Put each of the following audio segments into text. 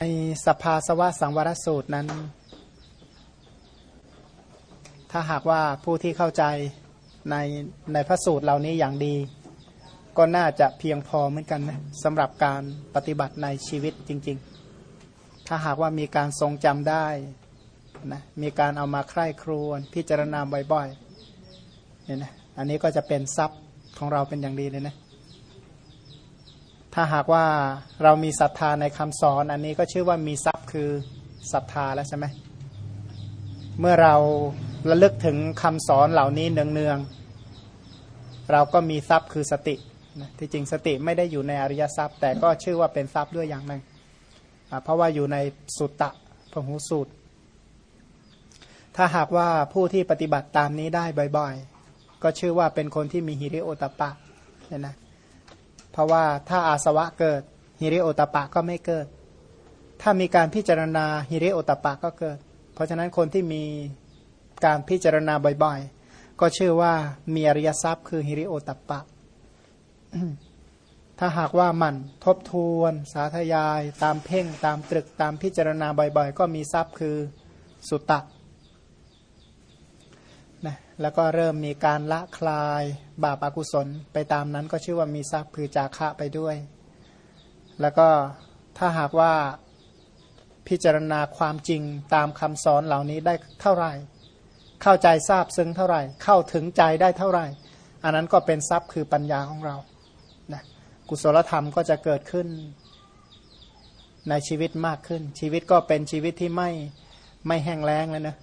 ในสภาสวะสังวรสูตรนั้น ถ้าหากว่าผู้ที่เข้าใจในในพระสูตรเหล่านี้อย่างดี ก็น่าจะเพียงพอเหมือนกันนะสำหรับการปฏิบัติในชีวิตจริง ๆ ถ้าหากว่ามีการทรงจำได้นะมีการเอามาใคร่ครวญพิจารณาบ่อยๆเนี่ยนะอันนี้ก็จะเป็นทรัพย์ของเราเป็นอย่างดีเลยนะ ถ้าหากว่าเรามีศรัทธาในคำสอนอันนี้ก็ชื่อว่ามีทรัพย์คือศรัทธาแล้วใช่ไหมเมื่อเราระลึกถึงคำสอนเหล่านี้เนืองๆเราก็มีทรัพย์คือสติที่จริงสติไม่ได้อยู่ในอริยทรัพย์ แต่ก็ชื่อว่าเป็นทรัพย์ด้วยอย่างหนึ่งเพราะว่าอยู่ในสุตตะพหูสูตร ถ้าหากว่าผู้ที่ปฏิบัติตามนี้ได้บ่อยๆ ก็ชื่อว่าเป็นคนที่มีฮิริโอตปะเนี่ยนะ เพราะว่าถ้าอาสวะเกิดฮิริโอตปะก็ไม่เกิด ถ้ามีการพิจารณาฮิริโอตปะก็เกิด เพราะฉะนั้นคนที่มีการพิจารณาบ่อยๆ ก็ชื่อว่ามีอริยทรัพย์คือฮิริโอตปะ ถ้าหากว่ามันทบทวน สาธยาย ตามเพ่งตามตรึกตามพิจารณาบ่อยๆ ก็มีทรัพย์คือสุตตะนะ แล้วก็เริ่มมีการละคลายบาปอากุศล ไปตามนั้นก็ชื่อว่ามีทรัพย์คือจาคะไปด้วย แล้วก็ถ้าหากว่าพิจารณาความจริงตามคำสอนเหล่านี้ได้เท่าไหร่ เข้าใจทราบซึ้งเท่าไหร่ เข้าถึงใจได้เท่าไหร่ อันนั้นก็เป็นทรัพย์คือปัญญาของเรานะกุศลธรรมก็จะเกิดขึ้นในชีวิตมากขึ้น ชีวิตก็เป็นชีวิตที่ไม่ไม่แห้งแล้งเลยนะ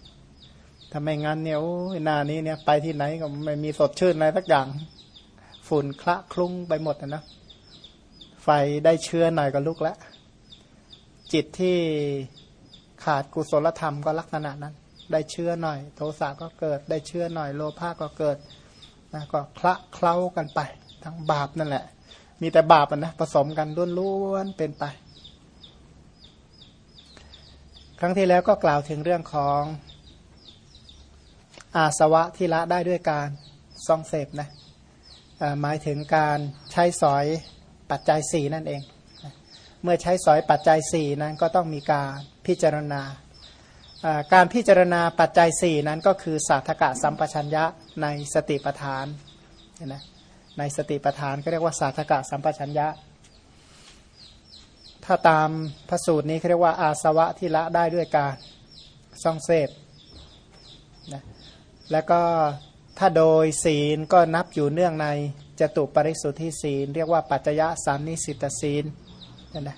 ถ้าไม่งั้นเนี่ยโอ้ยนานี้เนี่ยไปที่ไหนก็ไม่มีสดชื่นอะไรสักอย่าง ฝุ่นคละคลุ้งไปหมดนะไฟได้เชื้อหน่อยก็ลุกแล้ว จิตที่ขาดกุศลธรรมก็ลักษณะนั้น ได้เชื้อหน่อย โทสะก็เกิด ได้เชื้อหน่อย โลภะก็เกิดนะก็คละเคล้ากันไป ทั้งบาปนั่นแหละ มีแต่บาปนะผสมกันล้วนๆเป็นไป ครั้งที่แล้วก็กล่าวถึงเรื่องของ อาสวะที่ละได้ด้วยการซ่องเสพนะหมายถึงการใช้สอยปัจจัยสี่นั่นเอง เมื่อใช้สอยปัจจัยสี่นั้นก็ต้องมีการพิจารณา การพิจารณาปัจจัยสี่นั้นก็คือสาธกะสัมปชัญญะในสติปทานนะในสติปทานก็เรียกว่าสาธกะสัมปชัญญะ ถ้าตามพระสูตรนี้เขาเรียกว่าอาสวะที่ละได้ด้วยการซ่องเสพ แล้วก็ถ้าโดยศีลก็นับอยู่เนื่องในจตุปริสุทธิศีล เรียกว่าปัจจยะสานิสิตศีลนั่นนะ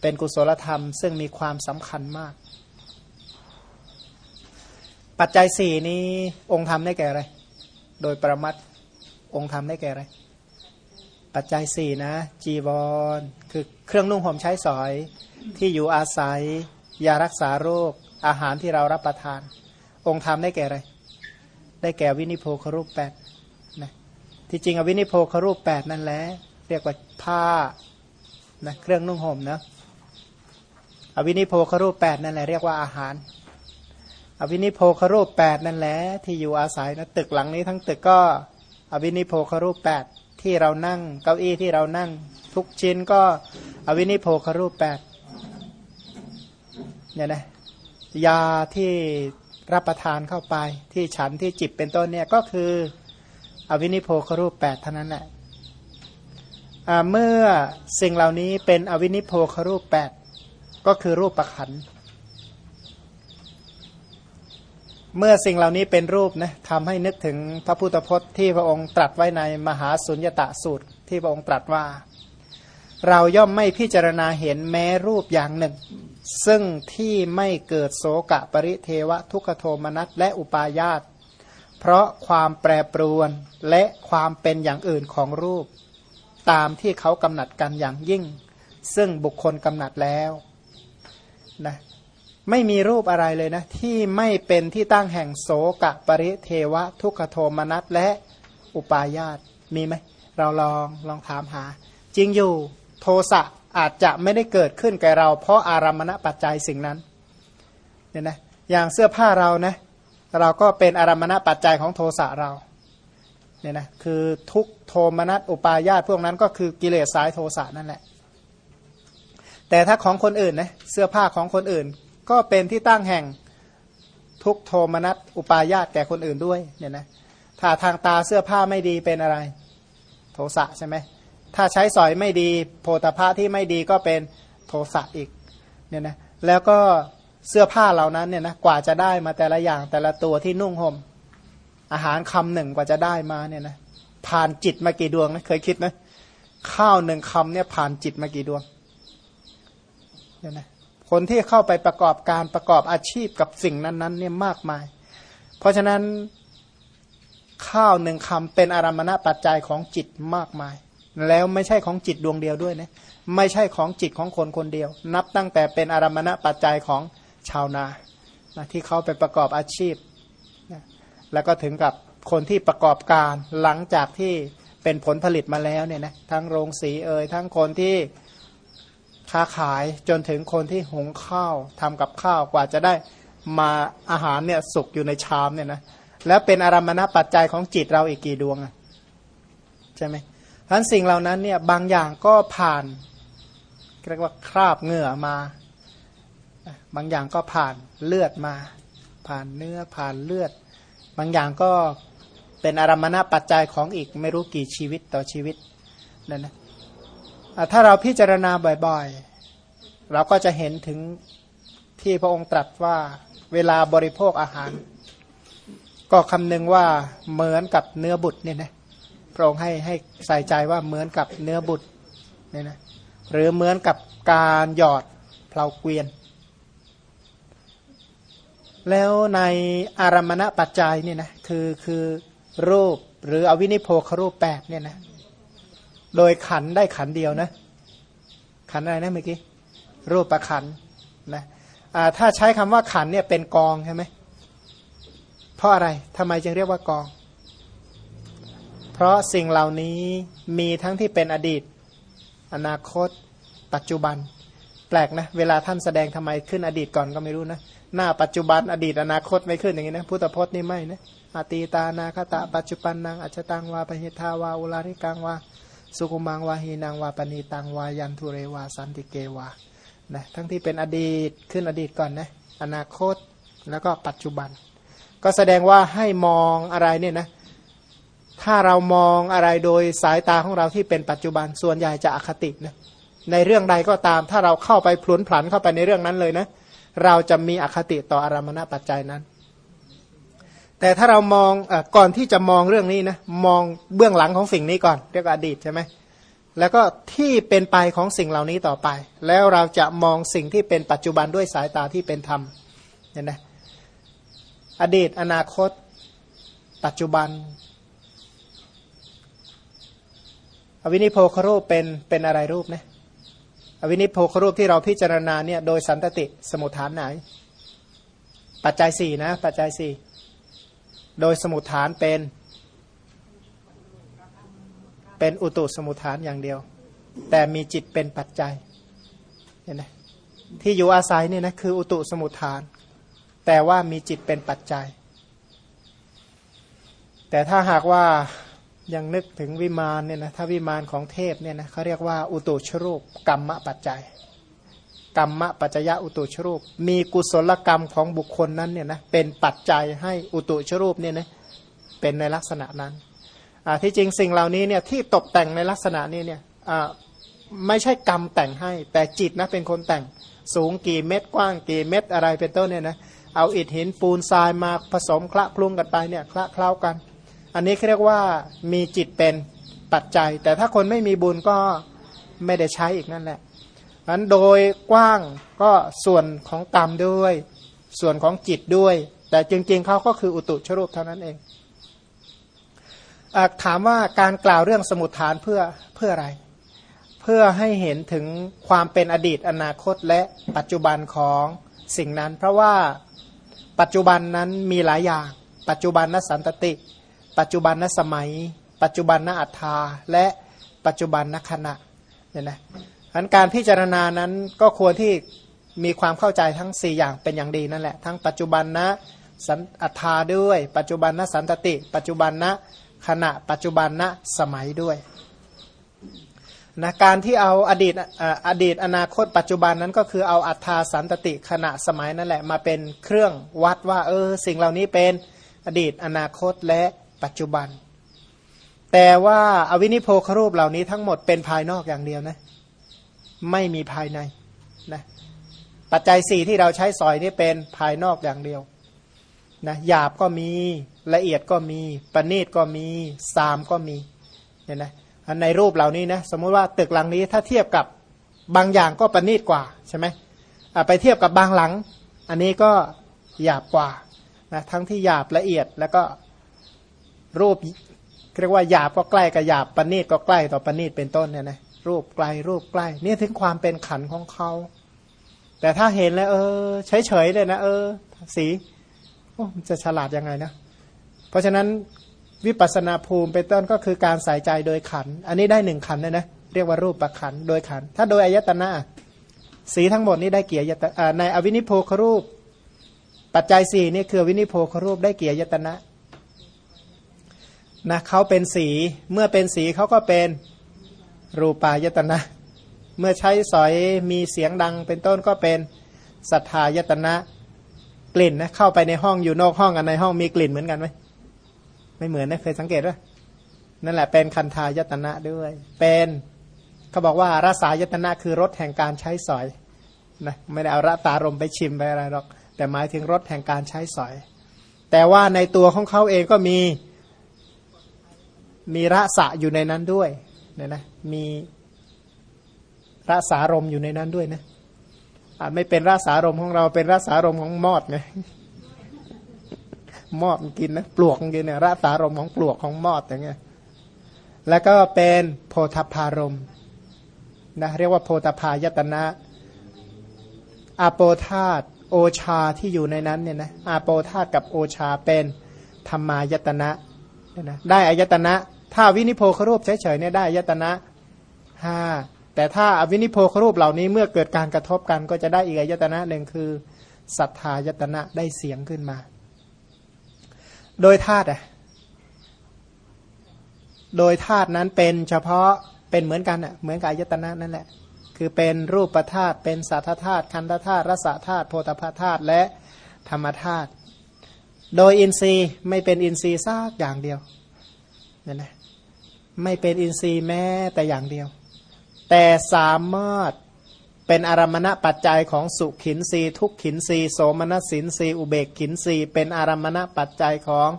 เป็นกุศลธรรมซึ่งมีความสำคัญมาก ปัจจัยสี่นี้องค์ธรรมได้แก่อะไร โดยประมัดองค์ธรรมได้แก่อะไร ปัจจัยสี่นะ จีวร คือเครื่องนุ่งห่มใช้สอย ที่อยู่อาศัย ยารักษาโรค อาหารที่เรารับประทาน องค์ธรรมได้แก่อะไร ได้แก่วินิโพครูปแปดนะที่จริงอวินิโพครูปแปดนั่นแหละเรียกว่าผ้านะเครื่องนุ่งห่มนะอวินิโพครูปแปดนั่นแหละเรียกว่าอาหาร อวินิโพครูปแปดนั่นแหละที่อยู่อาศัยนะตึกหลังนี้ทั้งตึกก็อวินิพโภครูปแปดที่เรานั่งเก้าอี้ที่เรานั่ง ทุกชิ้นก็อวินิพโภครูปแปดเนี่ยนะยาที่ รับประทานเข้าไป ที่ฉันที่จิบเป็นต้นเนี่ยก็คืออวินิพโภครูปแปดเท่านั้นแหละเมื่อสิ่งเหล่านี้เป็นอวินิพโภครูปแปดก็คือรูปขันธ์เมื่อสิ่งเหล่านี้เป็นรูปนะทำให้นึกถึงพระพุทธพจน์ที่พระองค์ตรัสไว้ในมหาสุญญตะสูตรที่พระองค์ตรัสว่า เราย่อมไม่พิจารณาเห็นแม้รูปอย่างหนึ่ง ซึ่งที่ไม่เกิดโสกะปริเทวะทุกขโทมนัสและอุปาญาต เพราะความแปรปรวนและความเป็นอย่างอื่นของรูป ตามที่เขากำหนัดกันอย่างยิ่ง ซึ่งบุคคลกำหนัดแล้วนะไม่มีรูปอะไรเลยนะ ที่ไม่เป็นที่ตั้งแห่งโสกะปริเทวะ ทุกขโทมนัสและอุปาญาตมีไหมเราลองลองถามหา จริงอยู่โทสะ อาจจะไม่ได้เกิดขึ้นแก่เรา เพราะอารามณปัจจัยสิ่งนั้นเนี่ยนะอย่างเสื้อผ้าเรานะเราก็เป็นอารามณปัจจัยของโทสะเราเนี่ยนะคือทุกโทมนัสอุปาญาตพวกนั้นก็คือกิเลสสายโทสะนั่นแหละ แต่ถ้าของคนอื่นนะเสื้อผ้าของคนอื่น ก็เป็นที่ตั้งแห่งทุกโทมนัสอุปายาตแก่คนอื่นด้วยเนี่ยนะถ้าทางตาเสื้อผ้าไม่ดีเป็นอะไร โทสะใช่ไหม ถ้าใช้สอยไม่ดีโพธาภาที่ไม่ดีก็เป็นโทสะอีกเนี่ยนะแล้วก็เสื้อผ้าเหล่านั้นเนี่ยนะกว่าจะได้มาแต่ละอย่างแต่ละตัวที่นุ่งห่มอาหารคำหนึ่งกว่าจะได้มาเนี่ยนะผ่านจิตมากี่ดวงนะเคยคิดนะข้าวหนึ่งคำเนี่ยผ่านจิตมากี่ดวงเนี่ยนะคนที่เข้าไปประกอบการประกอบอาชีพกับสิ่งนั้นๆเนี่ยมากมาย เพราะฉะนั้นข้าวหนึ่งคำเป็นอารมณปัจจัยของจิตมากมาย แล้วไม่ใช่ของจิตดวงเดียวด้วยนะไม่ใช่ของจิตของคนคนเดียว นับตั้งแต่เป็นอารมณปัจจัยของชาวนานะที่เขาไปประกอบอาชีพนะแล้วก็ถึงกับคนที่ประกอบการหลังจากที่เป็นผลผลิตมาแล้วเนี่ยนะทั้งโรงสีเอ่ยทั้งคนที่ค้าขายจนถึงคนที่หุงข้าวทำกับข้าวกว่าจะได้มาอาหารเนี่ยสุกอยู่ในชามเนี่ยนะแล้วเป็นอารมณปัจจัยของจิตเราอีกกี่ดวงอะใช่ไหม เพราะสิ่งเหล่านั้นเนี่ยบางอย่างก็ผ่านเรียกว่าคราบเหงื่อมา บางอย่างก็ผ่านเลือดมา ผ่านเนื้อผ่านเลือด บางอย่างก็เป็นอารมณปัจจัยของอีกไม่รู้กี่ชีวิตต่อชีวิตนั่นนะถ้าเราพิจารณาบ่อยๆ เราก็จะเห็นถึงที่พระองค์ตรัสว่าเวลาบริโภคอาหาร ก็คำนึงว่าเหมือนกับเนื้อบุตรเนี่ยนะ พระองค์ให้ให้ใส่ใจว่าเหมือนกับเนื้อบุตรเนี่ยนะหรือเหมือนกับการหยอดเพลาเกวียน แล้วในอารมณปัจจัยเนี่ยนะคือคือรูปหรืออวินิโพครูปแปดเนี่ยนะโดยขันได้ขันเดียวนะ ขันอะไรนะเมื่อกี้รูปประขันนะถ้าใช้คำว่าขันเนี่ยเป็นกองใช่ไหมเพราะอะไรทำไมจึงเรียกว่ากอง เพราะสิ่งเหล่านี้มีทั้งที่เป็นอดีต อนาคต ปัจจุบัน แปลกนะ เวลาท่านแสดงทำไมขึ้นอดีตก่อนก็ไม่รู้นะ หน้าปัจจุบันอดีตอนาคตไม่ขึ้นอย่างนี้นะพุทธพจน์นี่ไม่นะอตีตานาคตะปัจจุบันนางอัจตังวาปหิทาวาอุลาริกังวาสุกุมังวาหีนางวาปณีตังวายันทุเรวาสันติเกวานะทั้งที่เป็นอดีตขึ้นอดีตก่อนนะอนาคตแล้วก็ปัจจุบัน ก็แสดงว่าให้มองอะไรเนี่ยนะ ถ้าเรามองอะไรโดยสายตาของเราที่เป็นปัจจุบันส่วนใหญ่จะอคตินะในเรื่องใดก็ตาม ถ้าเราเข้าไปพลุนผันเข้าไปในเรื่องนั้นเลยนะเราจะมีอคติต่ออารมณปัจจัยนั้น แต่ถ้าเรามองอก่อนที่จะมองเรื่องนี้นะมองเบื้องหลังของสิ่งนี้ก่อนเรียกอดีตใช่ไหมแล้วก็ที่เป็นไปของสิ่งเหล่านี้ต่อไป แล้วเราจะมองสิ่งที่เป็นปัจจุบันด้วยสายตาที่เป็นธรรมเห็นไหมอดีตอนาคต ปัจจุบัน อวินิโพครูปเป็นเป็นอะไรรูปนะอวินิโพครูปที่เราพิจารณาเนี่ยโดยสันตติสมุทฐานไหน ปัจจัยสี่นะ ปัจจัยสี่โดยสมุทฐานเป็น เป็นอุตุสมุทฐานอย่างเดียว แต่มีจิตเป็นปัจจัยเห็นไหมที่อยู่อาศัยเนี่ยนะคืออุตุสมุทฐาน แต่ว่ามีจิตเป็นปัจจัย แต่ถ้าหากว่า ยังนึกถึงวิมานเนี่ยนะถ้าวิมานของเทพเนี่ยนะเขาเรียกว่าอุตุชรูปกรรมปัจจัย กรรมปัจจยะอุตุชรูป มีกุศลกรรมของบุคคลนั้นเนี่ยนะเป็นปัจจัยให้อุตุชรูปเนี่ยนะเป็นในลักษณะนั้นที่จริงสิ่งเหล่านี้เนี่ยที่ตกแต่งในลักษณะนี้เนี่ยไม่ใช่กรรมแต่งให้ แต่จิตนะเป็นคนแต่งสูงกี่เม็ดกว้างกี่เม็ดอะไรเป็นต้นเนี่ยนะเอาอิฐหินปูนทรายมาผสมคละคลุ้งกันไปเนี่ยคละเคล้ากัน อันนี้เรียกว่ามีจิตเป็นปัจจัย แต่ถ้าคนไม่มีบุญก็ไม่ได้ใช้อีกนั่นแหละนั้นโดยกว้างก็ส่วนของกรรมด้วย ส่วนของจิตด้วย แต่จริงๆเขาก็คืออุตุชรูปเท่านั้นเองถามว่าการกล่าวเรื่องสมุทฐานเพื่อเพื่ออะไร เพื่อให้เห็นถึงความเป็นอดีตอนาคตและปัจจุบันของสิ่งนั้น เพราะว่าปัจจุบันนั้นมีหลายอย่าง ปัจจุบันนสันตติ ปัจจุบันนสมัย ปัจจุบันนอัฏฐาและปัจจุบันนขณะเนี่ยนะอันการพิจารณานั้นก็ควรที่มีความเข้าใจทั้ง 4 อย่างเป็นอย่างดีนั่นแหละ ทั้งปัจจุบันนะสันอัฏฐาด้วย ปัจจุบันนสันตติ ปัจจุบันนะขณะปัจจุบันณสมัยด้วยนะการที่เอาอดีตอดีตอนาคต ปัจจุบันนั้นก็คือเอาอัฏฐาสันตติขณะสมัยนั่นแหละมาเป็นเครื่องวัดว่าเออสิ่งเหล่านี้เป็นอดีตอนาคตและ ปัจจุบัน แต่ว่าอาวินิโพครูปเหล่านี้ทั้งหมดเป็นภายนอกอย่างเดียวนะ ไม่มีภายในนะปัจจัยสี่ที่เราใช้สอยนี่เป็นภายนอกอย่างเดียวนะหยาบก็มีละเอียดก็มีประณีตก็มีสามก็มีเนี่ยนะในรูปเหล่านี้นะสมมุติว่าตึกหลังนี้ถ้าเทียบกับบางอย่างก็ประณีตกว่าใช่ไหมไปเทียบกับบางหลัง อันนี้ก็หยาบกว่านะทั้งที่หยาบละเอียดแล้วก็ รูปเรียกว่าหยาบก็ใกล้กับหยาบปณีตก็ใกล้ต่อปณีตเป็นต้นเนี่ยนะรูปไกลรูปใกล้นี่ถึงความเป็นขันของเขาแต่ถ้าเห็นแล้ว เออเฉยๆเลยนะเออ สีโอ้จะฉลาดยังไงนะ เพราะฉะนั้นวิปัสนาภูมิเป็นต้นก็คือการใส่ใจโดยขัน อันนี้ได้หนึ่งขันเลยนะเรียกว่ารูปประขันโดยขัน ถ้าโดยอายตนะสีทั้งหมดนี้ได้เกียรติในอวินิโพครูป ปัจจัยสี่นี่คือวินิโพครูปได้เกียรตินะ นะเขาเป็นสีเมื่อเป็นสีเขาก็เป็นรูปายตนะ เมื่อใช้สอยมีเสียงดังเป็นต้นก็เป็นสัทธายตนะ กลิ่นนะเข้าไปในห้องอยู่นอกห้องกันในห้องมีกลิ่นเหมือนกันไหมไม่เหมือนนะเคยสังเกตว่านั่นแหละเป็นคันธายตนะด้วย เป็นเขาบอกว่ารสายตนะคือรสแห่งการใช้สอยนะไม่ได้เอาระตารมไปชิมไปอะไรหรอก แต่หมายถึงรสแห่งการใช้สอย แต่ว่าในตัวของเขาเองก็มี มีรสะอยู่ในนั้นด้วยเนี่ยนะมีรสารมอยู่ในนั้นด้วยนะอาไม่เป็นรสารมของเราเป็นรสารมของมอดไงมอดกินนะปลวกกินเนี่ยรสารมของปลวกของมอดอย่างเงี้ยแล้วก็เป็นโพธพารมนะเรียกว่าโพธพายตนะอาโปธาตโอชาที่อยู่ในนั้นเนี่ยนะอาโปธาตกับโอชาเป็นธรรมายตนะนะได้อายตนะ ถ้าวินิโพครูปเฉยๆเนี่ยได้ยตนะห้าแต่ถ้าอวินิโพครูปเหล่านี้เมื่อเกิดการกระทบกันก็จะได้อีกยตนะหนึ่งคือศรัทธายตนะได้เสียงขึ้นมา โดยธาตุอะโดยธาตุนั้นเป็นเฉพาะเป็นเหมือนกันอะเหมือนกับอายตนะนั่นแหละคือเป็นรูปธาตุเป็นสัทธธาตุคันธธาตุรสธาตุโพธพธาตุและธรรมธาตุโดยอินทรีย์ไม่เป็นอินทรีย์ซากอย่างเดียวนั่นนะ ไม่เป็นอินทรีย์แม้แต่อย่างเดียว แต่สามารถเป็นอารมณะปัจจัยของสุขินรีทุกขินรีโสมนัสสินรีอุเบกขินรีเป็นอารมณะปัจจัยของ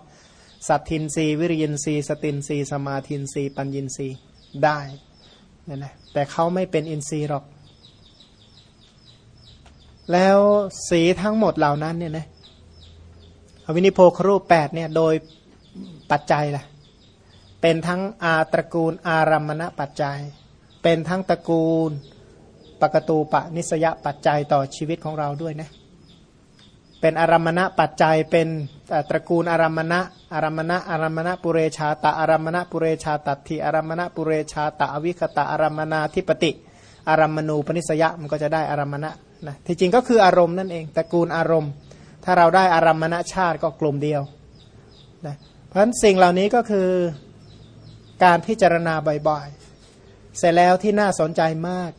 สัตทินรีวิริยินรีสตินรีสมาทินรีปัญญินรีได้นี่นะแต่เขาไม่เป็นอินทรีย์หรอก แล้วสีทั้งหมดเหล่านั้นเนี่ยนะอวินิโพครูปแปดเนี่ยโดยปัจจัยล่ะ เป็นทั้งอาตระกูลอารัมณะปัจจัย เป็นทั้งตระกูลปกตูปะนิสยปัจจัยต่อชีวิตของเราด้วยนะเป็นอารัมณะปัจจัยเป็นตระกูลอารัมณะอารัมณะอารัมณะปุเรชาตะอารัมณะปุเรชาตัตถิอารัมณะปุเรชาตะอวิคตะอารัมณาธิปติอารัมณูปนิสยะมันก็จะได้อารัมณะนะที่จริงก็คืออารมณ์นั่นเองตระกูลอารมณ์ ถ้าเราได้อารัมณะชาติก็กลุ่มเดียวนะเพราะฉะนั้นสิ่งเหล่านี้ก็คือ การพิจารณาบ่อยๆ เสร็จแล้วที่น่าสนใจมาก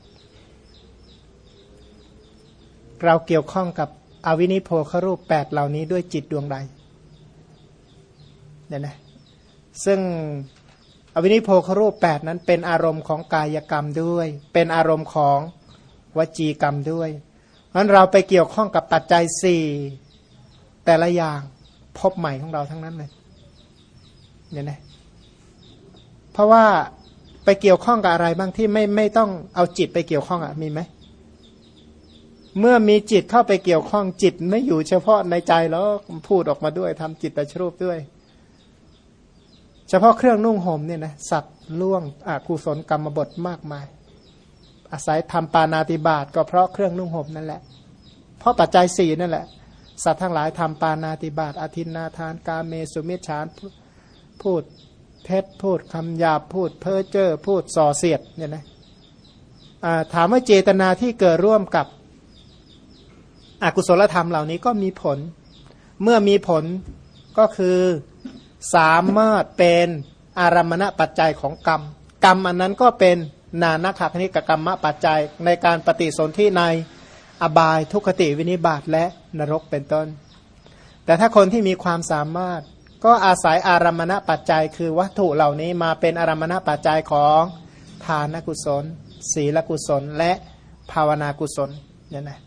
เราเกี่ยวข้องกับอวินิโพครูปแปดเหล่านี้ด้วยจิตดวงใดเนี่ยนะซึ่งอวินิโพครูปแปดนั้นเป็นอารมณ์ของกายกรรมด้วย เป็นอารมณ์ของวจีกรรมด้วยเพราะเราไปเกี่ยวข้องกับปัจจัยสี่แต่ละอย่างพบใหม่ของเราทั้งนั้นเลยเนี่ยนะ เพราะว่าไปเกี่ยวข้องกับอะไรบ้างที่ไม่ไม่ต้องเอาจิตไปเกี่ยวข้องอะมีไหมเมื่อมีจิตเข้าไปเกี่ยวข้องจิตไม่อยู่เฉพาะในใจแล้วพูดออกมาด้วยทำจิตตชรูปด้วย เฉพาะเครื่องนุ่งห่มเนี่ยนะสัตว์ล่วงอกุศลกรรมบทมากมาย อาศัยทำปานาติบาตก็เพราะเครื่องนุ่งห่มนั่นแหละ เพราะปัจจัยสี่นั่นแหละ สัตว์ทั้งหลายทำปานาติบาตอธินนาทาน กาเมสุมิชานพูด เท็จพูดคำหยาบพูดเพ้อเจ้อพูดส่อเสียดเนี่ยนะถามว่าเจตนาที่เกิดร่วมกับอกุศลธรรมเหล่านี้ก็มีผล เมื่อมีผลก็คือสามารถเป็นอารมณปัจจัยของกรรม กรรมอันนั้นก็เป็นนานาคคณิกกรรมปัจจัยในการปฏิสนธิในอบายทุกขติวินิบาตและนรกเป็นต้น แต่ถ้าคนที่มีความสามารถ ก็อาศัยอารมณปัจจัย คือวัตถุเหล่านี้มาเป็นอารมณปัจจัยของทานกุศล ศีลกุศล และภาวนากุศลเนี่ยนะ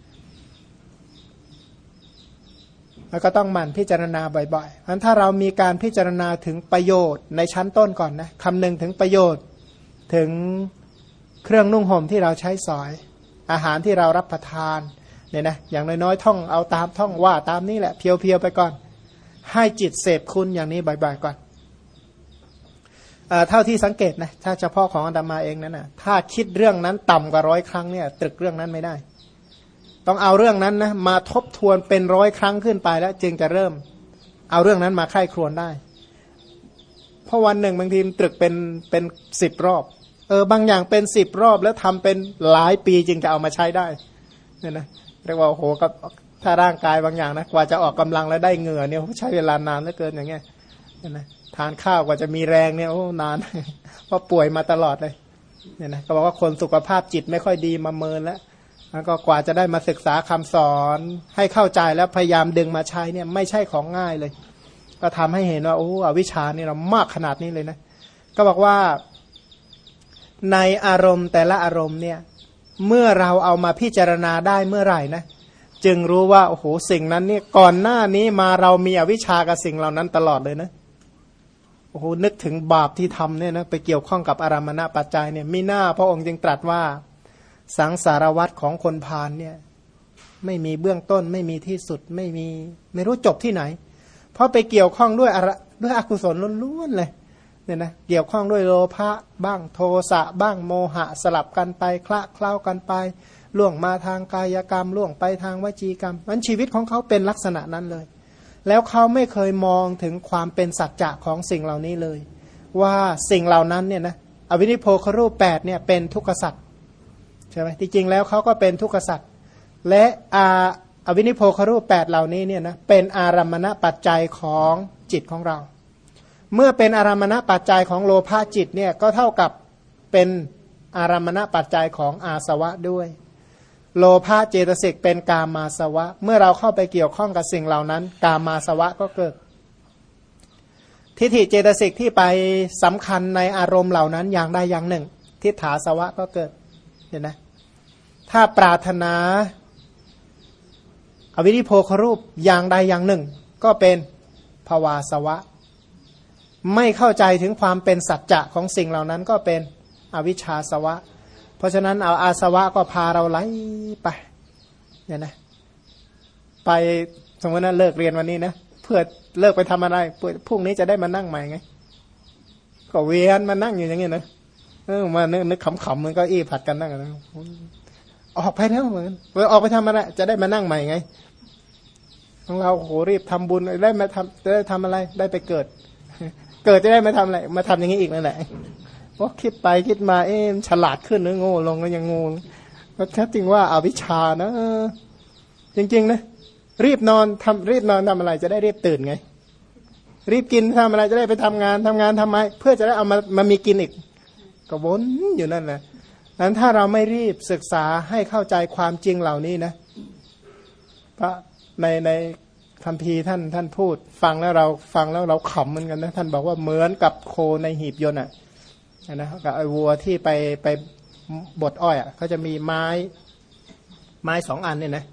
แล้วก็ต้องหมั่นพิจารณาบ่อยๆเพราะถ้าเรามีการพิจารณาถึงประโยชน์ในชั้นต้นก่อนนะคำหนึ่งถึงประโยชน์ถึงเครื่องนุ่งห่มที่เราใช้สอย อาหารที่เรารับประทานเนี่ยนะอย่างน้อยๆท่องเอาตามท่องว่าตามนี้แหละเพียวๆไปก่อน ให้จิตเสพคุณอย่างนี้บ่อยๆก่อนเท่าที่สังเกตนะถ้าเฉพาะของอาตมาเองนั้นนะถ้าคิดเรื่องนั้นต่ำกว่าร้อยครั้งเนี่ยตรึกเรื่องนั้นไม่ได้ ต้องเอาเรื่องนั้นนะมาทบทวนเป็นร้อยครั้งขึ้นไปแล้วจึงจะเริ่ม เอาเรื่องนั้นมาไข้ครวนได้ เพราะวันหนึ่งบางทีตรึกเป็นเป็นสิบรอบเออบางอย่างเป็นสิบรอบแล้วทำเป็นหลายปีจึงจะเอามาใช้ได้เนี่ยนะเรียกว่าโอ้โหก็ ถ้าร่างกายบางอย่างนะกว่าจะออกกำลังแล้วได้เหงื่อเนี่ยใช้เวลานานเหลือเกินอย่างเงี้ยเนี่ยนะทานข้าวกว่าจะมีแรงเนี่ยโอ้นานเพราะป่วยมาตลอดเลยเนี่ยนะก็บอกว่าคนสุขภาพจิตไม่ค่อยดีมาเมินแล้วแล้วก็กว่าจะได้มาศึกษาคำสอนให้เข้าใจแล้วพยายามดึงมาใช้เนี่ยไม่ใช่ของง่ายเลย ก็ทำให้เห็นว่าโอ้อวิชานี่เรามากขนาดนี้เลยนะ ก็บอกว่าในอารมณ์แต่ละอารมณ์เนี่ย เมื่อเราเอามาพิจารณาได้เมื่อไหร่นะ จึงรู้ว่าโอ้โหสิ่งนั้นเนี่ยก่อนหน้านี้มาเรามีอวิชากับสิ่งเหล่านั้นตลอดเลยนะโอ้โหนึกถึงบาปที่ทำเนี่ยนะไปเกี่ยวข้องกับอารามณปัจจัยเนี่ยมีหน้าพระองค์จึงตรัสว่า สังสารวัตรของคนพาลเนี่ยไม่มีเบื้องต้นไม่มีที่สุดไม่มีไม่รู้จบที่ไหน เพราะไปเกี่ยวข้องด้วยอะด้วยอกุศลล้วนๆเลยเนี่ยนะเกี่ยวข้องด้วยโลภะบ้างโทสะบ้างโมหะสลับกันไปคละเคล้ากันไป ล่วงมาทางกายกรรม ล่วงไปทางวจีกรรมมันชีวิตของเขาเป็นลักษณะนั้นเลย แล้วเขาไม่เคยมองถึงความเป็นสัจจะของสิ่งเหล่านี้เลย ว่าสิ่งเหล่านั้นเนี่ยนะอวินิโพครูปแปดเนี่ยเป็นทุกขสัตว์ใช่ไหมที่จริงแล้วเขาก็เป็นทุกขสัตว์และอาอวินิโพครูปแปดเหล่านี้เนี่ยนะเป็นอารมณปัจจัยของจิตของเรา เมื่อเป็นอารมณปัจจัยของโลภะจิตเนี่ยก็เท่ากับเป็นอารมณปัจจัยของอาสวะด้วย โลภะเจตสิกเป็นกามาสวะ เมื่อเราเข้าไปเกี่ยวข้องกับสิ่งเหล่านั้น กามาสวะก็เกิด ทิฏฐิเจตสิกที่ไปสำคัญในอารมณ์เหล่านั้นอย่างใดอย่างหนึ่ง ทิฏฐาสวะก็เกิดเห็นไหมถ้าปรารถนา อวิธิโพครูปอย่างใดอย่างหนึ่ง ก็เป็นภาวาสวะ ไม่เข้าใจถึงความเป็นสัจจะของสิ่งเหล่านั้นก็เป็นอวิชชาสวะ เพราะฉะนั้นเอาอาสวะก็พาเราไหลไปเนี่ยนะไปสมมตินะเลิกเรียนวันนี้นะเพื่อเลิกไปทำอะไรเพื่อพรุ่งนี้จะได้มานั่งใหม่ไงก็เวียนมานั่งอยู่อย่างนี้นะเออมานึกนึกขำๆมันก็อี้ผัดกันนั่งกันออกไปแล้วเหมือนเออออกไปทำอะไรจะได้มานั่งใหม่ไงของเราโหรีบทำบุญได้มาทำจะได้ทำอะไรได้ไปเกิด เกิดจะได้มาทำอะไรมาทำอย่างนี้อีกนั่นแหละ พราะคิดไปคิดมาเอ๊ะฉลาดขึ้นหรือโง่ลงก็ยังงูก็แท้จริงว่าอาวิชานะ จริงๆนะรีบนอนทำรีบนอนทำอะไรจะได้รีบตื่นไง รีบกินทำอะไรจะได้ไปทำงานทำงานทำไม เพื่อจะได้เอามามามีกินอีก ก็วนอยู่นั่นแหละนั้นถ้าเราไม่รีบศึกษาให้เข้าใจความจริงเหล่านี้นะพระในในคำพีท่านท่านพูด ฟังแล้วเราฟังแล้วเราขำเหมือนกันนะ ท่านบอกว่าเหมือนกับโคในหีบยนต์อะ นะกับไอ้วัวที่ไปไปบดอ้อยอะเขาจะมีไม้ไม้สองอันเนี่ยนะ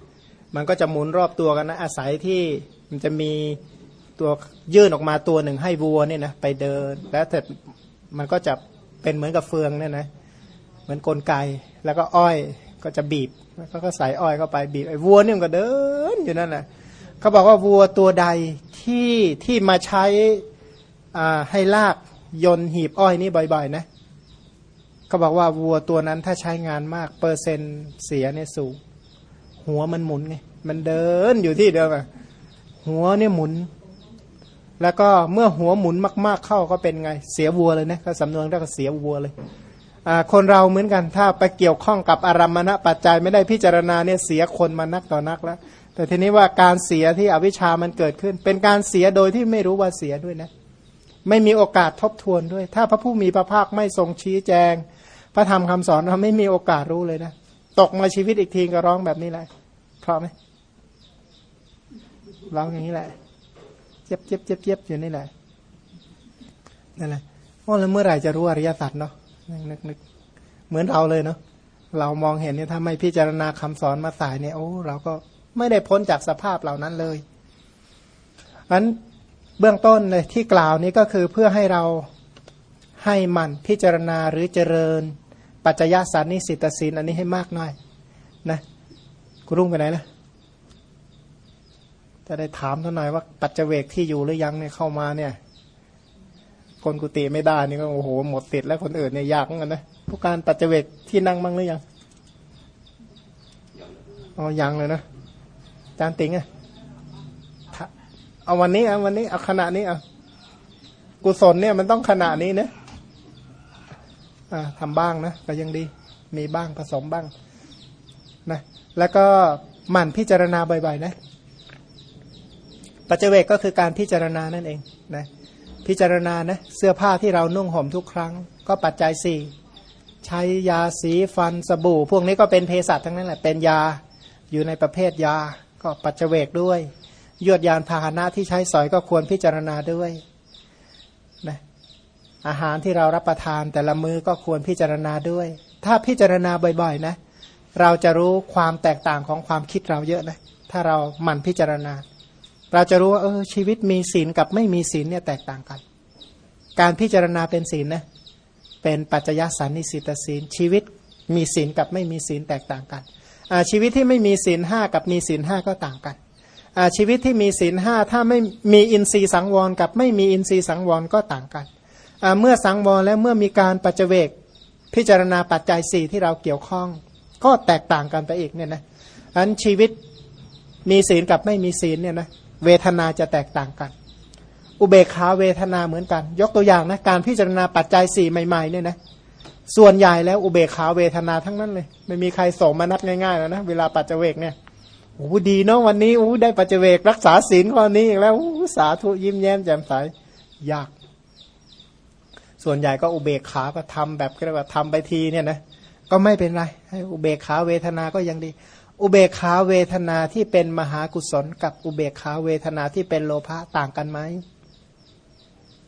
มันก็จะหมุนรอบตัวกันนะอาศัยที่มันจะมีตัวยื่นออกมาตัวหนึ่งให้วัวเนี่ยนะไปเดิน แล้วเสร็จมันก็จะเป็นเหมือนกับเฟืองเนี่ยนะเหมือนกลไกแล้วก็อ้อยก็จะบีบแล้วก็ใส่อ้อยเข้าไปบีบไอ้วัวเนี่ยมันก็เดินอยู่นั่นแหละเขาบอกว่าวัวตัวใดที่ที่มาใช้ให้ลาก ยนหีบอ้อยนี่บ่อยๆนะเขาบอกว่าวัวตัวนั้นถ้าใช้งานมากเปอร์เซ็นต์เสียเนี่ยสูง หัวมันหมุนไงมันเดินอยู่ที่เดิมอะหัวเนี่ยหมุน แล้วก็เมื่อหัวหมุนมาก ๆเข้าก็เป็นไง เสียวัวเลยนะถ้าสำนวนเรียกว่าเสียวัวเลยคนเราเหมือนกันถ้าไปเกี่ยวข้องกับอารมณปัจจัยไม่ได้พิจารณาเนี่ยเสียคนมานักต่อนักแล้ว แต่ทีนี้ว่าการเสียที่อวิชามันเกิดขึ้น เป็นการเสียโดยที่ไม่รู้ว่าเสียด้วยนะ ไม่มีโอกาสทบทวนด้วย ถ้าพระผู้มีพระภาคไม่ทรงชี้แจง พระธรรมคาสอนเราไม่มีโอกาสรู้เลยนะ ตกมาชีวิตอีกทีก็ร้องแบบนี้แหละเพราะไหมร้องอย่างนี้แหละเจ็บเจ็บเจ็บเจ็บอยู่นี่แหละนั่นแหละว่าแล้วเมื่อไหร่จะรู้อริยสัจเนาะนึกนึกเหมือนเราเลยเนาะเรามองเห็นเนี่ยถ้าไม่พิจารณาคำสอนมาสายเนี่ยโอ้เราก็ไม่ได้พ้นจากสภาพเหล่านั้นเลยอัน เบื้องต้นเลยที่กล่าวนี้ก็คือเพื่อให้เราให้มันพิจารณาหรือเจริญ ปัจจยสันนิสิตศีลอันนี้ให้มากหน่อยนะกูรุ่งไปไหนล่ะจะได้ถามท่านหน่อยว่าปัจเจเวกที่อยู่หรือยังเนี่ยเข้ามาเนี่ย คนกุฏิไม่ได้นี่ก็โอ้โหหมดติดแล้วคนอื่นเนี่ยยากเหมือนกันนะผู้การปัจเจเวกที่นั่งบ้างหรือยังอ๋อยังเลยนะจานติงอะ เอาวันนี้เอาวันนี้เอาขณะนี้เอากุศลเนี่ยมันต้องขณะนี้เนะทำบ้างนะก็ยังดี มีบ้างผสมบ้างนะแล้วก็หมั่นพิจารณาบ่อยๆนะปัจเจเวกก็คือการพิจารณานั่นเองนะพิจารณานะเสื้อผ้าที่เรานุ่งห่มทุกครั้ง ก็ปัจจัยสี่ใช้ยาสีฟันสบู่ พวกนี้ก็เป็นเภสัชทั้งนั้นแหละเป็นยาอยู่ในประเภทยาก็ปัจเจเวกด้วย ยวดยานพาหนะที่ใช้สอยก็ควรพิจารณาด้วยนะอาหารที่เรารับประทานแต่ละมือก็ควรพิจารณาด้วย ถ้าพิจารณาบ่อยๆนะ เราจะรู้ความแตกต่างของความคิดเราเยอะนะ ถ้าเราหมั่นพิจารณา เราจะรู้ว่าเออชีวิตมีศีลกับไม่มีศีลเนี่ยแตกต่างกัน การพิจารณาเป็นศีลนะเป็นปัจจยสันนิสิตศีล ชีวิตมีศีลกับไม่มีศีลแตกต่างกันชีวิตที่ไม่มีศีลห้ากับมีศีลห้าก็ต่างกัน ชีวิตที่มีศีลห้าถ้าไม่มีอินทรีย์สังวรกับไม่มีอินทรีย์สังวรก็ต่างกัน เมื่อสังวรและเมื่อมีการปัจเจกพิจารณาปัจจัยสี่ที่เราเกี่ยวข้อง ก็แตกต่างกันไปอีกเนี่ยนะอันชีวิตมีศีลกับไม่มีศีลเนี่ยนะเวทนาจะแตกต่างกัน อุเบกขาเวทนาเหมือนกัน ยกตัวอย่างนะการพิจารณาปัจจัยสี่ใหม่ๆเนี่ยนะส่วนใหญ่แล้วอุเบกขาเวทนาทั้งนั้นเลยไม่มีใครส่งมานับง่ายๆแล้วนะเวลาปัจเจกเนี่ย โอ้ดีเนาะวันนี้โอ้ได้ปัจเจเวกรักษาศีลข้อนี้อีกแล้วสาธุยิ้มแย้มแจ่มใสยาก ส่วนใหญ่ก็อุเบกขาก็ทำแบบเรียกว่าทำไปทีเนี่ยนะก็ไม่เป็นไรให้อุเบกขาเวทนาก็ยังดี อุเบกขาเวทนาที่เป็นมหากุศล กับอุเบกขาเวทนาที่เป็นโลภะต่างกันไหม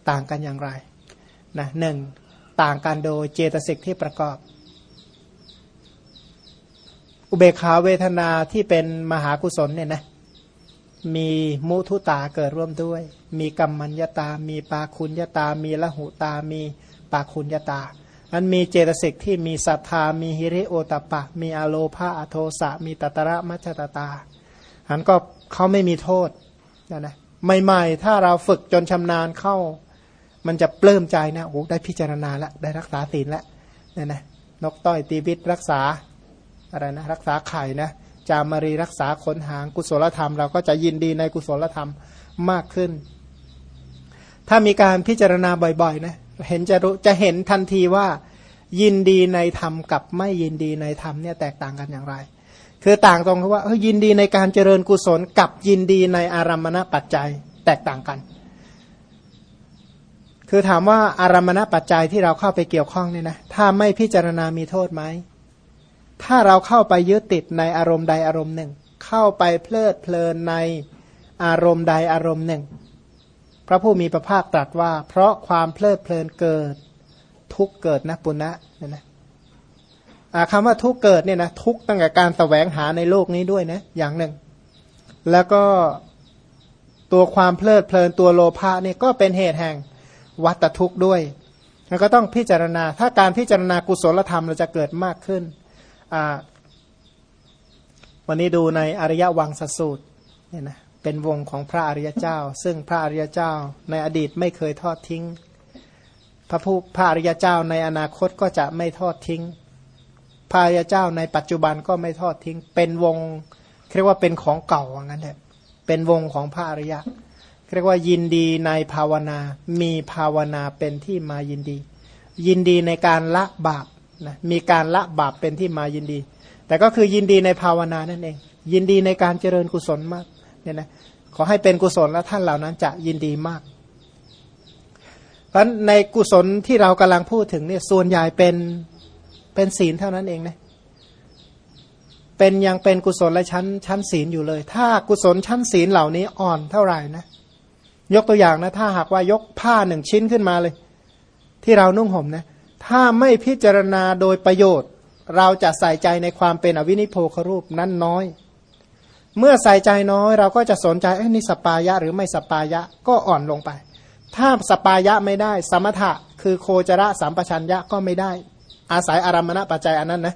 ต่างกันอย่างไรนะหนึ่งต่างกันโดยเจตสิกที่ประกอบ อุเบกขาเวทนาที่เป็นมหากุศลเนี่ยนะมีมุทุตาเกิดร่วมด้วย มีกรรมัญญาตา มีปาคุญญาตา มีละหุตา มีปาคุญญาตา อันมีเจตสิกที่มีศรัทธา มีฮิริโอตปะ มีอโลภาอโทสะ มีตัตระมัจตตา อันก็เขาไม่มีโทษนะนะใหม่ๆ ถ้าเราฝึกจนชำนาญเข้า มันจะเปลื้มใจนะ โอ้ ได้พิจารณาแล้วได้รักษาศีลแล้วเนี่ยนะ นกต้อยตีวิตรักษา อะไรนะรักษาไข่นะจามารีรักษาขนหางกุศลธรรม เราก็จะยินดีในกุศลธรรมมากขึ้น ถ้ามีการพิจารณาบ่อยๆนะเห็นจะรู้จะเห็นทันทีว่า ยินดีในธรรมกับไม่ยินดีในธรรมเนี่ยแตกต่างกันอย่างไร คือต่างตรงที่ว่าเออยินดีในการเจริญกุศลกับยินดีในอารมณปัจจัยแตกต่างกัน คือถามว่าอารมณปัจจัยที่เราเข้าไปเกี่ยวข้องเนี่ยนะถ้าไม่พิจารณามีโทษไหม ถ้าเราเข้าไปยึดติดในอารมณ์ใดอารมณ์หนึ่ง เข้าไปเพลิดเพลินในอารมณ์ใดอารมณ์หนึ่ง พระผู้มีพระภาคตรัสว่า เพราะความเพลิดเพลินเกิด ทุกเกิดนะปุณณะเนี่ยนะคำว่าทุกเกิดเนี่ยนะทุกตั้งแต่การแสวงหาในโลกนี้ด้วยนะอย่างหนึ่ง แล้วก็ตัวความเพลิดเพลินตัวโลภะเนี่ยก็เป็นเหตุแห่งวัตทุกข์ด้วยแล้วก็ต้องพิจารณา ถ้าการพิจารณากุศลธรรมเราจะเกิดมากขึ้น วันนี้ดูในอริยวังสสูตรเนี่ยนะเป็นวงของพระอริยเจ้า ซึ่งพระอริยเจ้าในอดีตไม่เคยทอดทิ้ง พระผู้พระอริยเจ้าในอนาคตก็จะไม่ทอดทิ้ง พระอริยเจ้าในปัจจุบันก็ไม่ทอดทิ้ง เป็นวงเรียกว่าเป็นของเก่าว่างั้นแหละเป็นวงของพระอริยะเรียกว่ายินดีในภาวนา มีภาวนาเป็นที่มายินดี ยินดีในการละบาป นะมีการละบาปเป็นที่มายินดี แต่ก็คือยินดีในภาวนานั่นเอง ยินดีในการเจริญกุศลมากเนี่ยนะขอให้เป็นกุศลแล้วท่านเหล่านั้นจะยินดีมาก เพราะในกุศลที่เรากำลังพูดถึงเนี่ยส่วนใหญ่เป็นเป็นศีลเท่านั้นเองนะเป็นยังเป็นกุศลและชั้นชั้นศีลอยู่เลย ถ้ากุศลชั้นศีลเหล่านี้อ่อนเท่าไหร่นะยกตัวอย่างนะถ้าหากว่ายกผ้าหนึ่งชิ้นขึ้นมาเลย ที่เรานุ่งห่มนะ ถ้าไม่พิจารณาโดยประโยชน์ เราจะใส่ใจในความเป็นอวินิโพครูปนั้นน้อย เมื่อใส่ใจน้อยเราก็จะสนใจเอ้นี่สปายะหรือไม่สปายะก็อ่อนลงไป ถ้าสปายะไม่ได้ สมถะคือโคจระสามปชัญญะก็ไม่ได้ อาศัยอารมณปัจจัยอันนั้นนะ